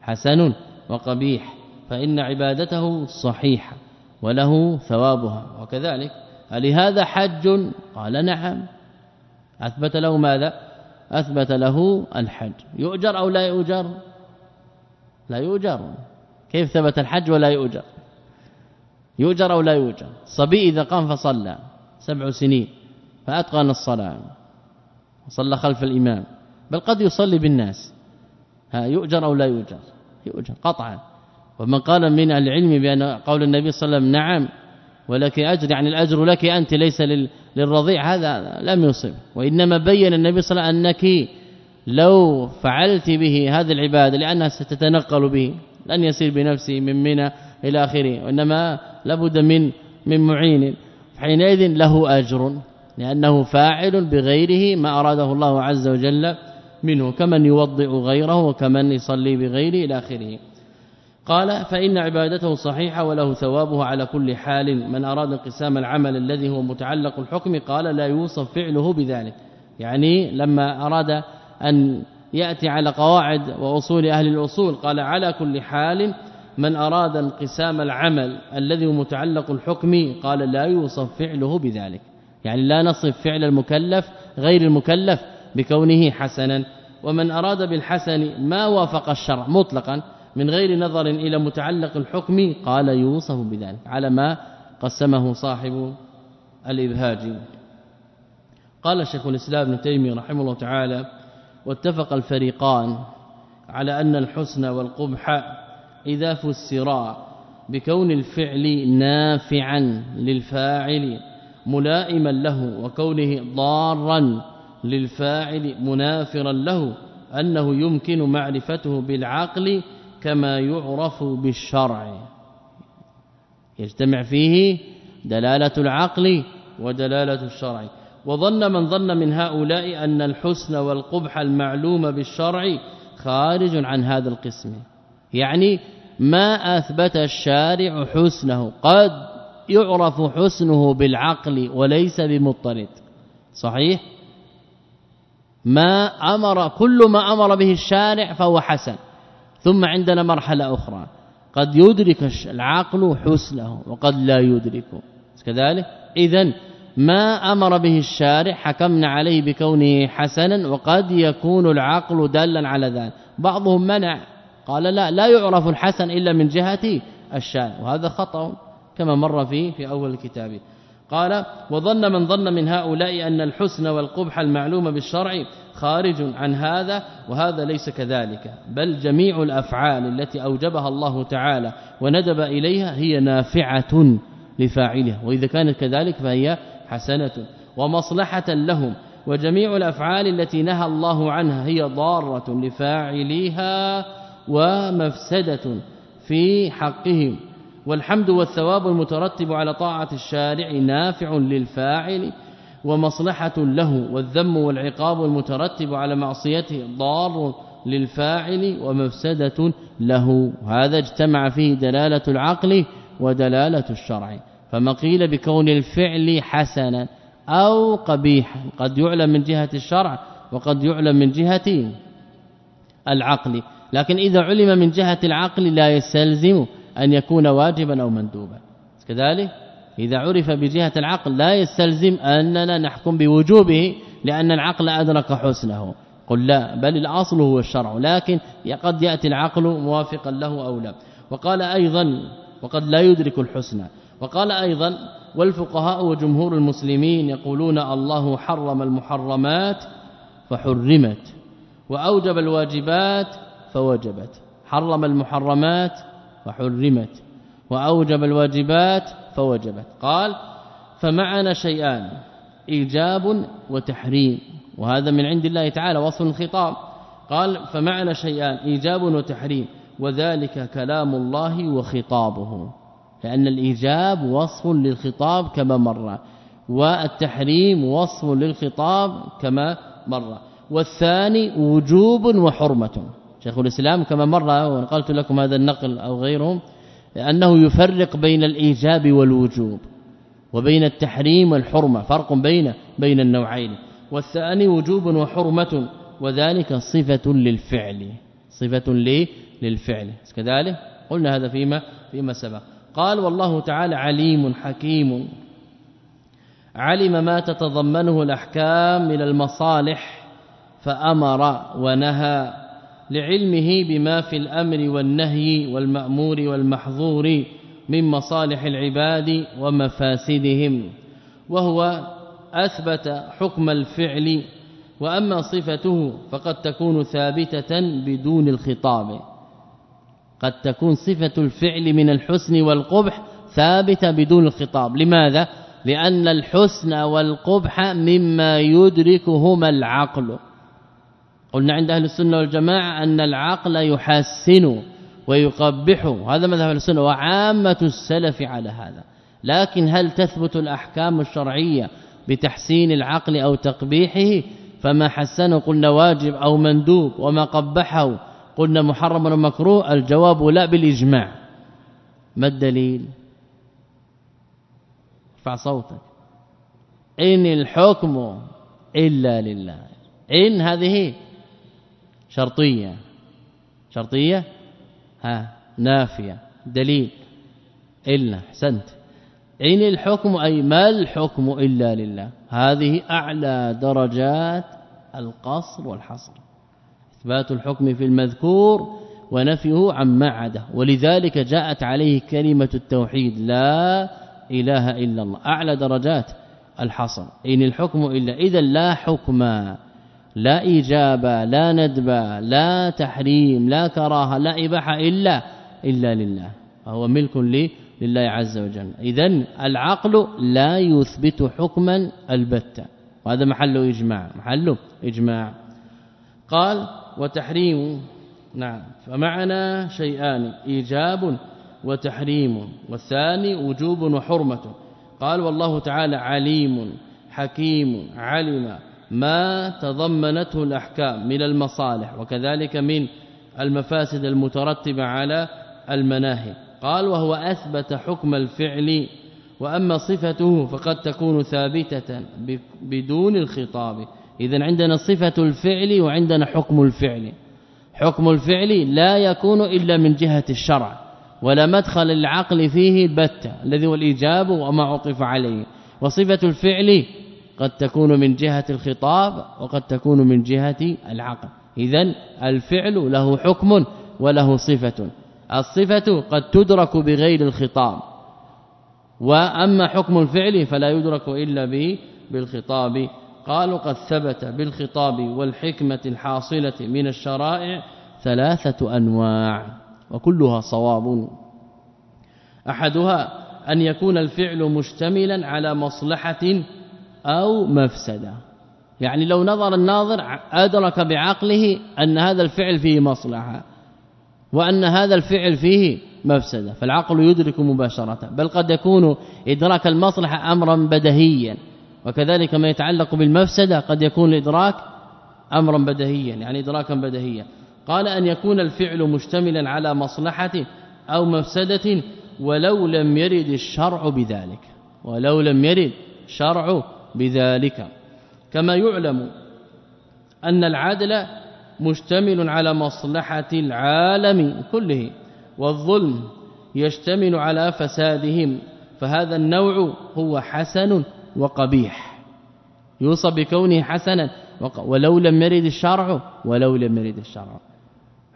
حسن وقبيح فإن عبادته صحيحة وله ثوابها. وكذلك لهذا حج؟ قال نعم. أثبت له ماذا؟ أثبت له الحج. يؤجر أو لا يؤجر؟ لا يؤجر. كيف ثبت الحج ولا يؤجر؟ يؤجر أو لا يؤجر؟ صبي إذا قام فصلى سبع سنين فاتقن الصلاة. وصلى خلف الإمام. بل قد يصلي بالناس. ها يؤجر أو لا يؤجر؟ يؤجر قطعا. ومن قال من العلم بأن قول النبي صلى الله عليه وسلم نعم ولك أجر يعني الأجر لك أنت ليس للرضيع هذا لم يصب. وإنما بين النبي صلى الله عليه وسلم أنك لو فعلت به هذه العبادة لأنها ستتنقل به. لن يسير بنفسه من منى إلى آخره وإنما لابد من من معين. حينئذ له أجر لأنه فاعل بغيره ما أراده الله عز وجل منه كمن يوضئ غيره وكمن يصلي بغيره إلى آخره. قال فإن عبادته صحيحة وله ثوابه على كل حال. من أراد انقسام العمل الذي هو متعلق الحكم قال لا يوصف فعله بذلك. يعني لما أراد أن يأتي على قواعد وأصول أهل الأصول. قال على كل حال من أراد انقسام العمل الذي هو متعلق الحكم قال لا يوصف فعله بذلك. يعني لا نصف فعل المكلف غير المكلف بكونه حسنا. ومن أراد بالحسن ما وافق الشرع مطلقا من غير نظر إلى متعلق الحكم قال يوصف بذلك. على ما قسمه صاحب الإبهاج. قال شيخ الإسلام ابن تيمية رحمه الله تعالى واتفق الفريقان على أن الحسن والقبح إذا فسرا بكون الفعل نافعا للفاعل ملائما له وكونه ضارا للفاعل منافرا له أنه يمكن معرفته بالعقل كما يعرف بالشرع. يجتمع فيه دلالة العقل ودلالة الشرع. وظن من ظن من هؤلاء أن الحسن والقبح المعلوم بالشرع خارج عن هذا القسم. يعني ما أثبت الشارع حسنه قد يعرف حسنه بالعقل وليس بمضطرد. صحيح؟ ما أمر كل ما أمر به الشارع فهو حسن. ثم عندنا مرحلة أخرى. قد يدرك العقل حسنه وقد لا يدركه. كذلك؟ اذا ما أمر به الشارع حكمنا عليه بكونه حسنا وقد يكون العقل دالا على ذلك. بعضهم منع قال لا لا يعرف الحسن إلا من جهة الشارع. وهذا خطأ كما مر فيه في أول الكتاب. قال وظن من ظن من هؤلاء أن الحسن والقبح المعلوم بالشرع خارج عن هذا وهذا ليس كذلك. بل جميع الأفعال التي أوجبها الله تعالى وندب إليها هي نافعة لفاعلها. وإذا كانت كذلك فهي حسنة ومصلحة لهم وجميع الأفعال التي نهى الله عنها هي ضارة لفاعليها ومفسدة في حقهم. والحمد والثواب المترتب على طاعة الشارع نافع للفاعل ومصلحة له والذم والعقاب المترتب على معصيته ضار للفاعل ومفسدة له. هذا اجتمع فيه دلالة العقل ودلالة الشرع. فما قيل بكون الفعل حسنا أو قبيحا. قد يعلم من جهة الشرع وقد يعلم من جهة العقل. لكن إذا علم من جهة العقل لا يستلزم أن يكون واجبا أو مندوبا. كذلك إذا عرف بجهة العقل لا يستلزم أننا نحكم بوجوبه لأن العقل أدرك حسنه. قل لا بل الأصل هو الشرع. لكن قد يأتي العقل موافقا له أو لا. وقال أيضا وقد لا يدرك الحسنى وقال أيضا والفقهاء وجمهور المسلمين يقولون الله حرم المحرمات فحرمت وأوجب الواجبات فوجبت حرم المحرمات فحرمت وأوجب الواجبات فوجبت. قال فمعنا شيئان إيجاب وتحريم وهذا من عند الله تعالى وصف الخطاب. قال فمعنى شيئان إيجاب وتحريم وذلك كلام الله وخطابه. لأن الإيجاب وصف للخطاب كما مر والتحريم وصف للخطاب كما مر والثاني وجوب وحرمة. شيخ الإسلام كما مر ونقلت لكم هذا النقل أو غيرهم أنه يفرق بين الإيجاب والوجوب وبين التحريم والحرمة فرق بين بين النوعين. والثاني وجوب وحرمة وذلك صفة للفعل صفة للفعل. كذلك قلنا هذا فيما فيما سبق. قال والله تعالى عليم حكيم. علم ما تتضمنه الأحكام من المصالح فأمر ونهى لعلمه بما في الأمر والنهي والمأمور والمحظور من مصالح العباد ومفاسدهم. وهو أثبت حكم الفعل وأما صفته فقد تكون ثابتة بدون الخطاب. قد تكون صفة الفعل من الحسن والقبح ثابتة بدون الخطاب. لماذا؟ لأن الحسن والقبح مما يدركهما العقل. قلنا عند أهل السنة والجماعة أن العقل يحسن ويقبح. هذا مذهب السنة وعامة السلف على هذا. لكن هل تثبت الأحكام الشرعية بتحسين العقل أو تقبيحه؟ فما حسنه قلنا واجب أو مندوب وما قبحه قلنا محرم ومكروه الجواب لا بالإجماع. ما الدليل؟ ارفع صوتك. إن الحكم إلا لله. إن هذه شرطية. شرطية؟ ها نافية. دليل. إلا أحسنت. إن الحكم أي ما الحكم إلا لله؟ هذه أعلى درجات القصر والحصر. إثبات الحكم في المذكور ونفيه عما عدا ولذلك جاءت عليه كلمة التوحيد لا إله إلا الله. أعلى درجات الحصر. إن الحكم إلا إذا لا حكم لا إجابة لا ندبة لا تحريم لا كراهة لا إباحة إلا إلا لله. فهو ملك لي لله عز وجل. اذا العقل لا يثبت حكما البتة. وهذا محله إجماع. محله إجماع. قال وتحريم. نعم. فمعنا شيئان إيجاب وتحريم والثاني وجوب وحرمة. قال والله تعالى عليم حكيم علم ما تضمنته الأحكام من المصالح وكذلك من المفاسد المترتبة على المناهي قال وهو أثبت حكم الفعل وأما صفته فقد تكون ثابتة بدون الخطاب. اذا عندنا صفة الفعل وعندنا حكم الفعل. حكم الفعل لا يكون إلا من جهة الشرع ولا مدخل العقل فيه البتة الذي هو الإيجاب وما عطف عليه. وصفة الفعل قد تكون من جهة الخطاب وقد تكون من جهة العقل. اذا الفعل له حكم وله صفة. الصفة قد تدرك بغير الخطاب. وأما حكم الفعل فلا يدرك إلا به بالخطاب. قالوا قد ثبت بالخطاب والحكمة الحاصلة من الشرائع ثلاثة أنواع وكلها صواب. أحدها أن يكون الفعل مشتملا على مصلحة أو مفسدة. يعني لو نظر الناظر أدرك بعقله أن هذا الفعل فيه مصلحة وأن هذا الفعل فيه مفسدة فالعقل يدرك مباشرة. بل قد يكون إدراك المصلحة امرا بدهيا. وكذلك ما يتعلق بالمفسدة قد يكون الإدراك أمرا بدهيا يعني إدراكا بدهيا. قال أن يكون الفعل مشتملا على مصلحة أو مفسدة ولو لم يرد الشرع بذلك ولو لم يرد شرع بذلك. كما يعلم أن العدل مشتمل على مصلحة العالم كله والظلم يشتمل على فسادهم فهذا النوع هو حسن وقبيح. يوصف بكونه حسنا ولو لم يرد الشرع ولو لم يرد الشرع.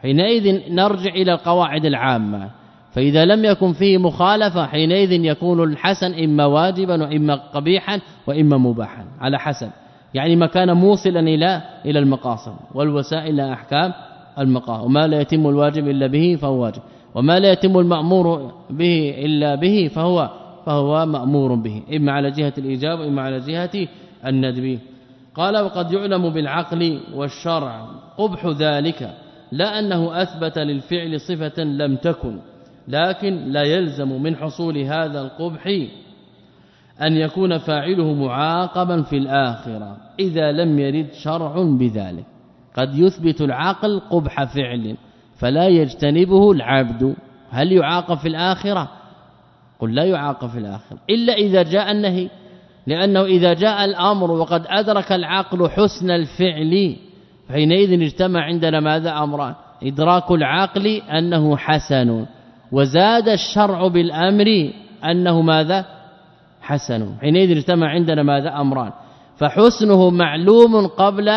حينئذ نرجع إلى القواعد العامة. فإذا لم يكن فيه مخالفة حينئذ يكون الحسن إما واجبا وإما قبيحا وإما مباحا. على حسب. يعني ما كان موصلا إلى إلى المقاصد. والوسائل أحكام المقاصد. وما لا يتم الواجب إلا به فهو واجب. وما لا يتم المأمور به إلا به فهو فهو مأمور به إما على جهة الإيجاب وإما على جهة الندب. قال وقد يعلم بالعقل والشرع قبح ذلك لا أنه أثبت للفعل صفة لم تكن لكن لا يلزم من حصول هذا القبح أن يكون فاعله معاقبا في الآخرة إذا لم يرد شرع بذلك. قد يثبت العقل قبح فعل فلا يجتنبه العبد. هل يعاقب في الآخرة؟ قل لا يعاقب في الآخرة إلا إذا جاء النهي. لأنه إذا جاء الأمر وقد أدرك العقل حسن الفعل حينئذ اجتمع عندنا ماذا؟ أمران. إدراك العقل أنه حسن وزاد الشرع بالأمر أنه ماذا؟ حسن. حينئذ اجتمع عندنا ماذا؟ أمران. فحسنه معلوم قبل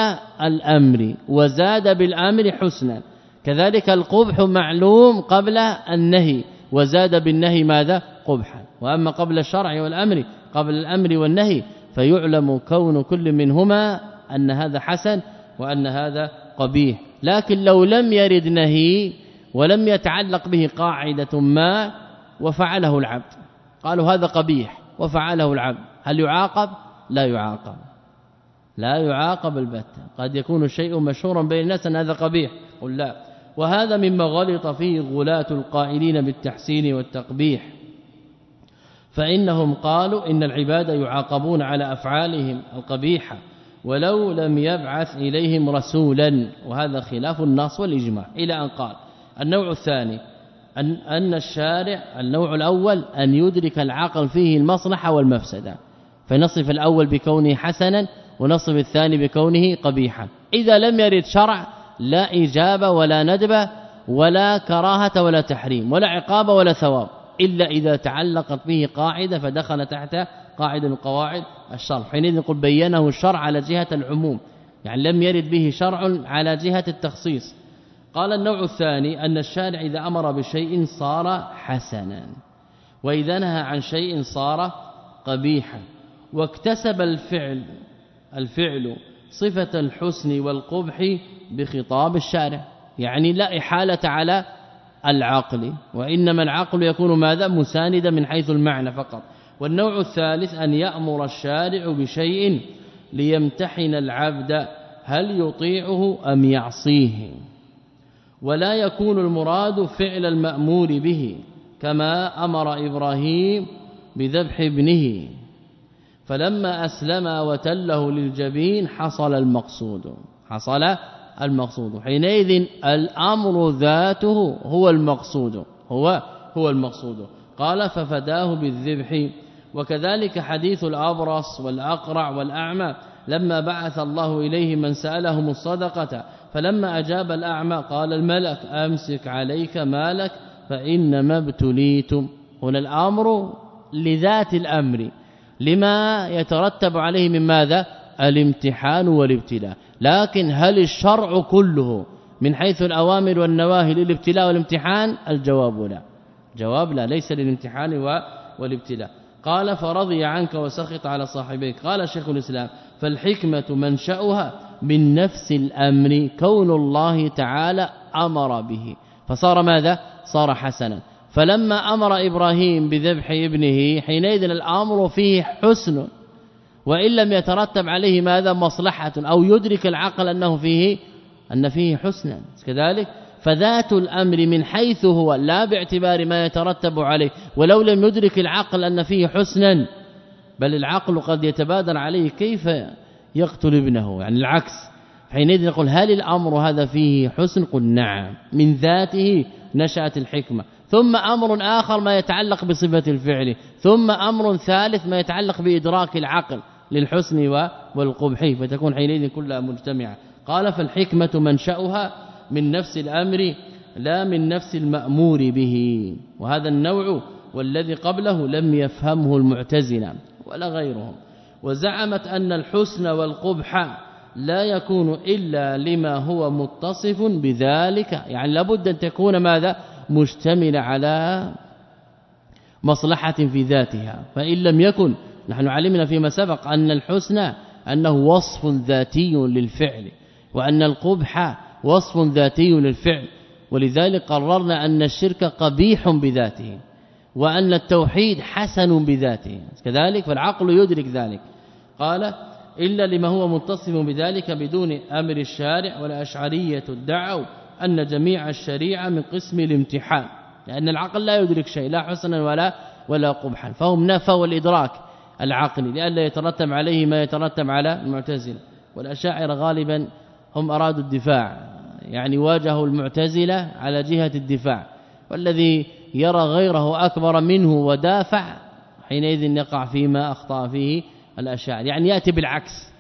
الأمر وزاد بالأمر حسنا. كذلك القبح معلوم قبل النهي. وزاد بالنهي ماذا؟ قبحا. وأما قبل الشرع والأمر قبل الأمر والنهي فيعلم كون كل منهما أن هذا حسن وأن هذا قبيح. لكن لو لم يرد نهي ولم يتعلق به قاعدة ما وفعله العبد. قالوا هذا قبيح وفعله العبد. هل يعاقب؟ لا يعاقب. لا يعاقب البتة. قد يكون الشيء مشهورا بين الناس أن هذا قبيح. قل لا. وهذا مما غلط فيه غلاة القائلين بالتحسين والتقبيح. فإنهم قالوا إن العباد يعاقبون على أفعالهم القبيحة ولو لم يبعث إليهم رسولا. وهذا خلاف النص والإجماع. إلى أن قال النوع الثاني أن, أن الشارع النوع الأول أن يدرك العقل فيه المصلحة والمفسدة. فنصف الأول بكونه حسنا ونصف الثاني بكونه قبيحا. إذا لم يرد شرع لا إجابة ولا ندب ولا كراهة ولا تحريم ولا عقاب ولا ثواب إلا إذا تعلقت به قاعدة فدخل تحت قاعدة من قواعد الشرع. حينئذ نقول بينه الشرع على جهة العموم. يعني لم يرد به شرع على جهة التخصيص. قال النوع الثاني أن الشارع إذا أمر بشيء صار حسنا. وإذا نهى عن شيء صار قبيحا. واكتسب الفعل الفعل صفة الحسن والقبح بخطاب الشارع. يعني لا إحالة على العقل وإنما العقل يكون ماذا؟ مساندا من حيث المعنى فقط. والنوع الثالث أن يأمر الشارع بشيء ليمتحن العبد هل يطيعه أم يعصيه. ولا يكون المراد فعل المأمور به كما أمر إبراهيم بذبح ابنه. فلما أسلم وتله للجبين حصل المقصود. حصل المقصود. حينئذ الأمر ذاته هو المقصود. هو هو المقصود. قال ففداه بالذبح. وكذلك حديث الأبرص والأقرع والأعمى. لما بعث الله إليه من سألهم الصدقة فلما أجاب الأعمى قال الملك أمسك عليك مالك فإنما ابتليتم. هنا الأمر لذات الأمر. لما يترتب عليه من ماذا؟ الامتحان والابتلاء. لكن هل الشرع كله من حيث الأوامر والنواهي للابتلاء والامتحان؟ الجواب لا. جواب لا ليس للامتحان والابتلاء. قال فرضي عنك وسخط على صاحبيك. قال شيخ الإسلام فالحكمة منشأها من نفس الأمر كون الله تعالى أمر به. فصار ماذا؟ صار حسنا. فلما أمر إبراهيم بذبح ابنه حينئذ الأمر فيه حسن وإن لم يترتب عليه ماذا؟ مصلحة أو يدرك العقل أنه فيه أن فيه حسنا. كذلك فذات الأمر من حيث هو لا باعتبار ما يترتب عليه ولو لم يدرك العقل أن فيه حسنا بل العقل قد يتبادر عليه كيف يقتل ابنه؟ يعني العكس. حينئذ نقول هل الأمر هذا فيه حسن؟ قل نعم. من ذاته نشأت الحكمة. ثم أمر آخر ما يتعلق بصفة الفعل ثم أمر ثالث ما يتعلق بإدراك العقل للحسن والقبح فتكون حينئذ كلها مجتمعة. قال فالحكمة منشأها من نفس الأمر لا من نفس المأمور به. وهذا النوع والذي قبله لم يفهمه المعتزلة ولا غيرهم. وزعمت أن الحسن والقبح لا يكون إلا لما هو متصف بذلك. يعني لابد أن تكون ماذا؟ مشتمل على مصلحة في ذاتها. فإن لم يكن نحن علمنا فيما سبق أن الحسن أنه وصف ذاتي للفعل وأن القبح وصف ذاتي للفعل. ولذلك قررنا أن الشرك قبيح بذاته وأن التوحيد حسن بذاته. كذلك فالعقل يدرك ذلك. قال إلا لما هو متصف بذلك بدون أمر الشارع والاشعريه ادعوا أن جميع الشريعة من قسم الامتحان لأن العقل لا يدرك شيء لا حسنا ولا ولا قبحا فهم نفوا الادراك العقلي لئلا يترتب عليه ما يترتب على المعتزلة. والأشاعرة غالبا هم أرادوا الدفاع يعني واجهوا المعتزلة على جهة الدفاع والذي يرى غيره أكبر منه ودافع حينئذ يقع فيما أخطأ فيه الأشاعرة. يعني يأتي بالعكس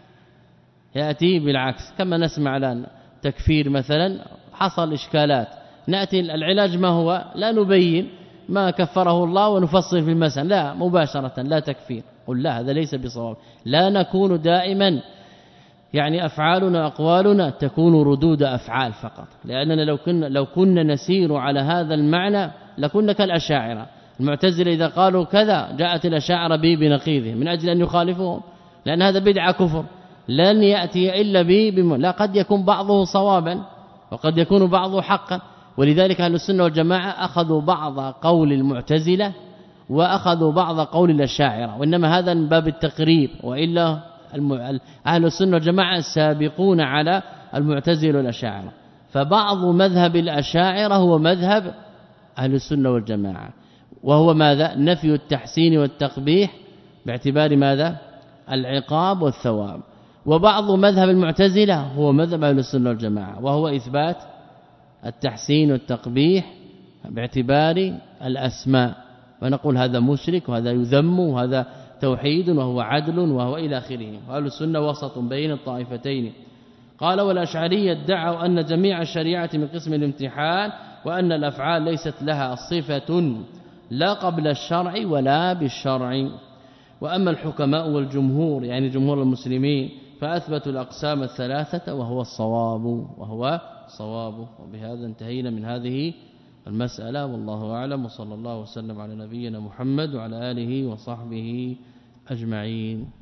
يأتي بالعكس كما نسمع الآن تكفير مثلا حصل إشكالات. نأتي العلاج ما هو؟ لا نبين ما كفره الله ونفصل في المسألة. لا مباشرة لا تكفير. قل لا هذا ليس بصواب. لا نكون دائما يعني أفعالنا أقوالنا تكون ردود أفعال فقط. لأننا لو كنا لو كنا نسير على هذا المعنى لكنا كالأشاعرة. المعتزلة إذا قالوا كذا جاءت الأشاعرة به بنقيضه من أجل أن يخالفهم. لأن هذا بدعة كفر. لن يأتي إلا به بم... لا قد يكون بعضه صوابا. وقد يكون بعضه حقا. ولذلك أهل السنة والجماعة أخذوا بعض قول المعتزلة وأخذوا بعض قول الأشاعرة. وإنما هذا من باب التقريب. وإلا أهل السنة والجماعة سابقون على المعتزلة والأشاعرة. فبعض مذهب الأشاعرة هو مذهب أهل السنة والجماعة. وهو ماذا؟ نفي التحسين والتقبيح باعتبار ماذا؟ العقاب والثواب. وبعض مذهب المعتزلة هو مذهب أهل السنة والجماعة وهو إثبات التحسين والتقبيح باعتبار الأسماء. ونقول هذا مشرك وهذا يذم وهذا توحيد وهو عدل وهو إلى آخره. وأهل السنة وسط بين الطائفتين. قال والاشعريه ادعوا أن جميع الشريعة من قسم الامتحان وأن الأفعال ليست لها صفة لا قبل الشرع ولا بالشرع. وأما الحكماء والجمهور يعني جمهور المسلمين فاثبتوا الأقسام الثلاثة وهو الصواب وهو صواب. وبهذا انتهينا من هذه المسألة. والله أعلم. وصلى الله وسلم على نبينا محمد وعلى آله وصحبه أجمعين.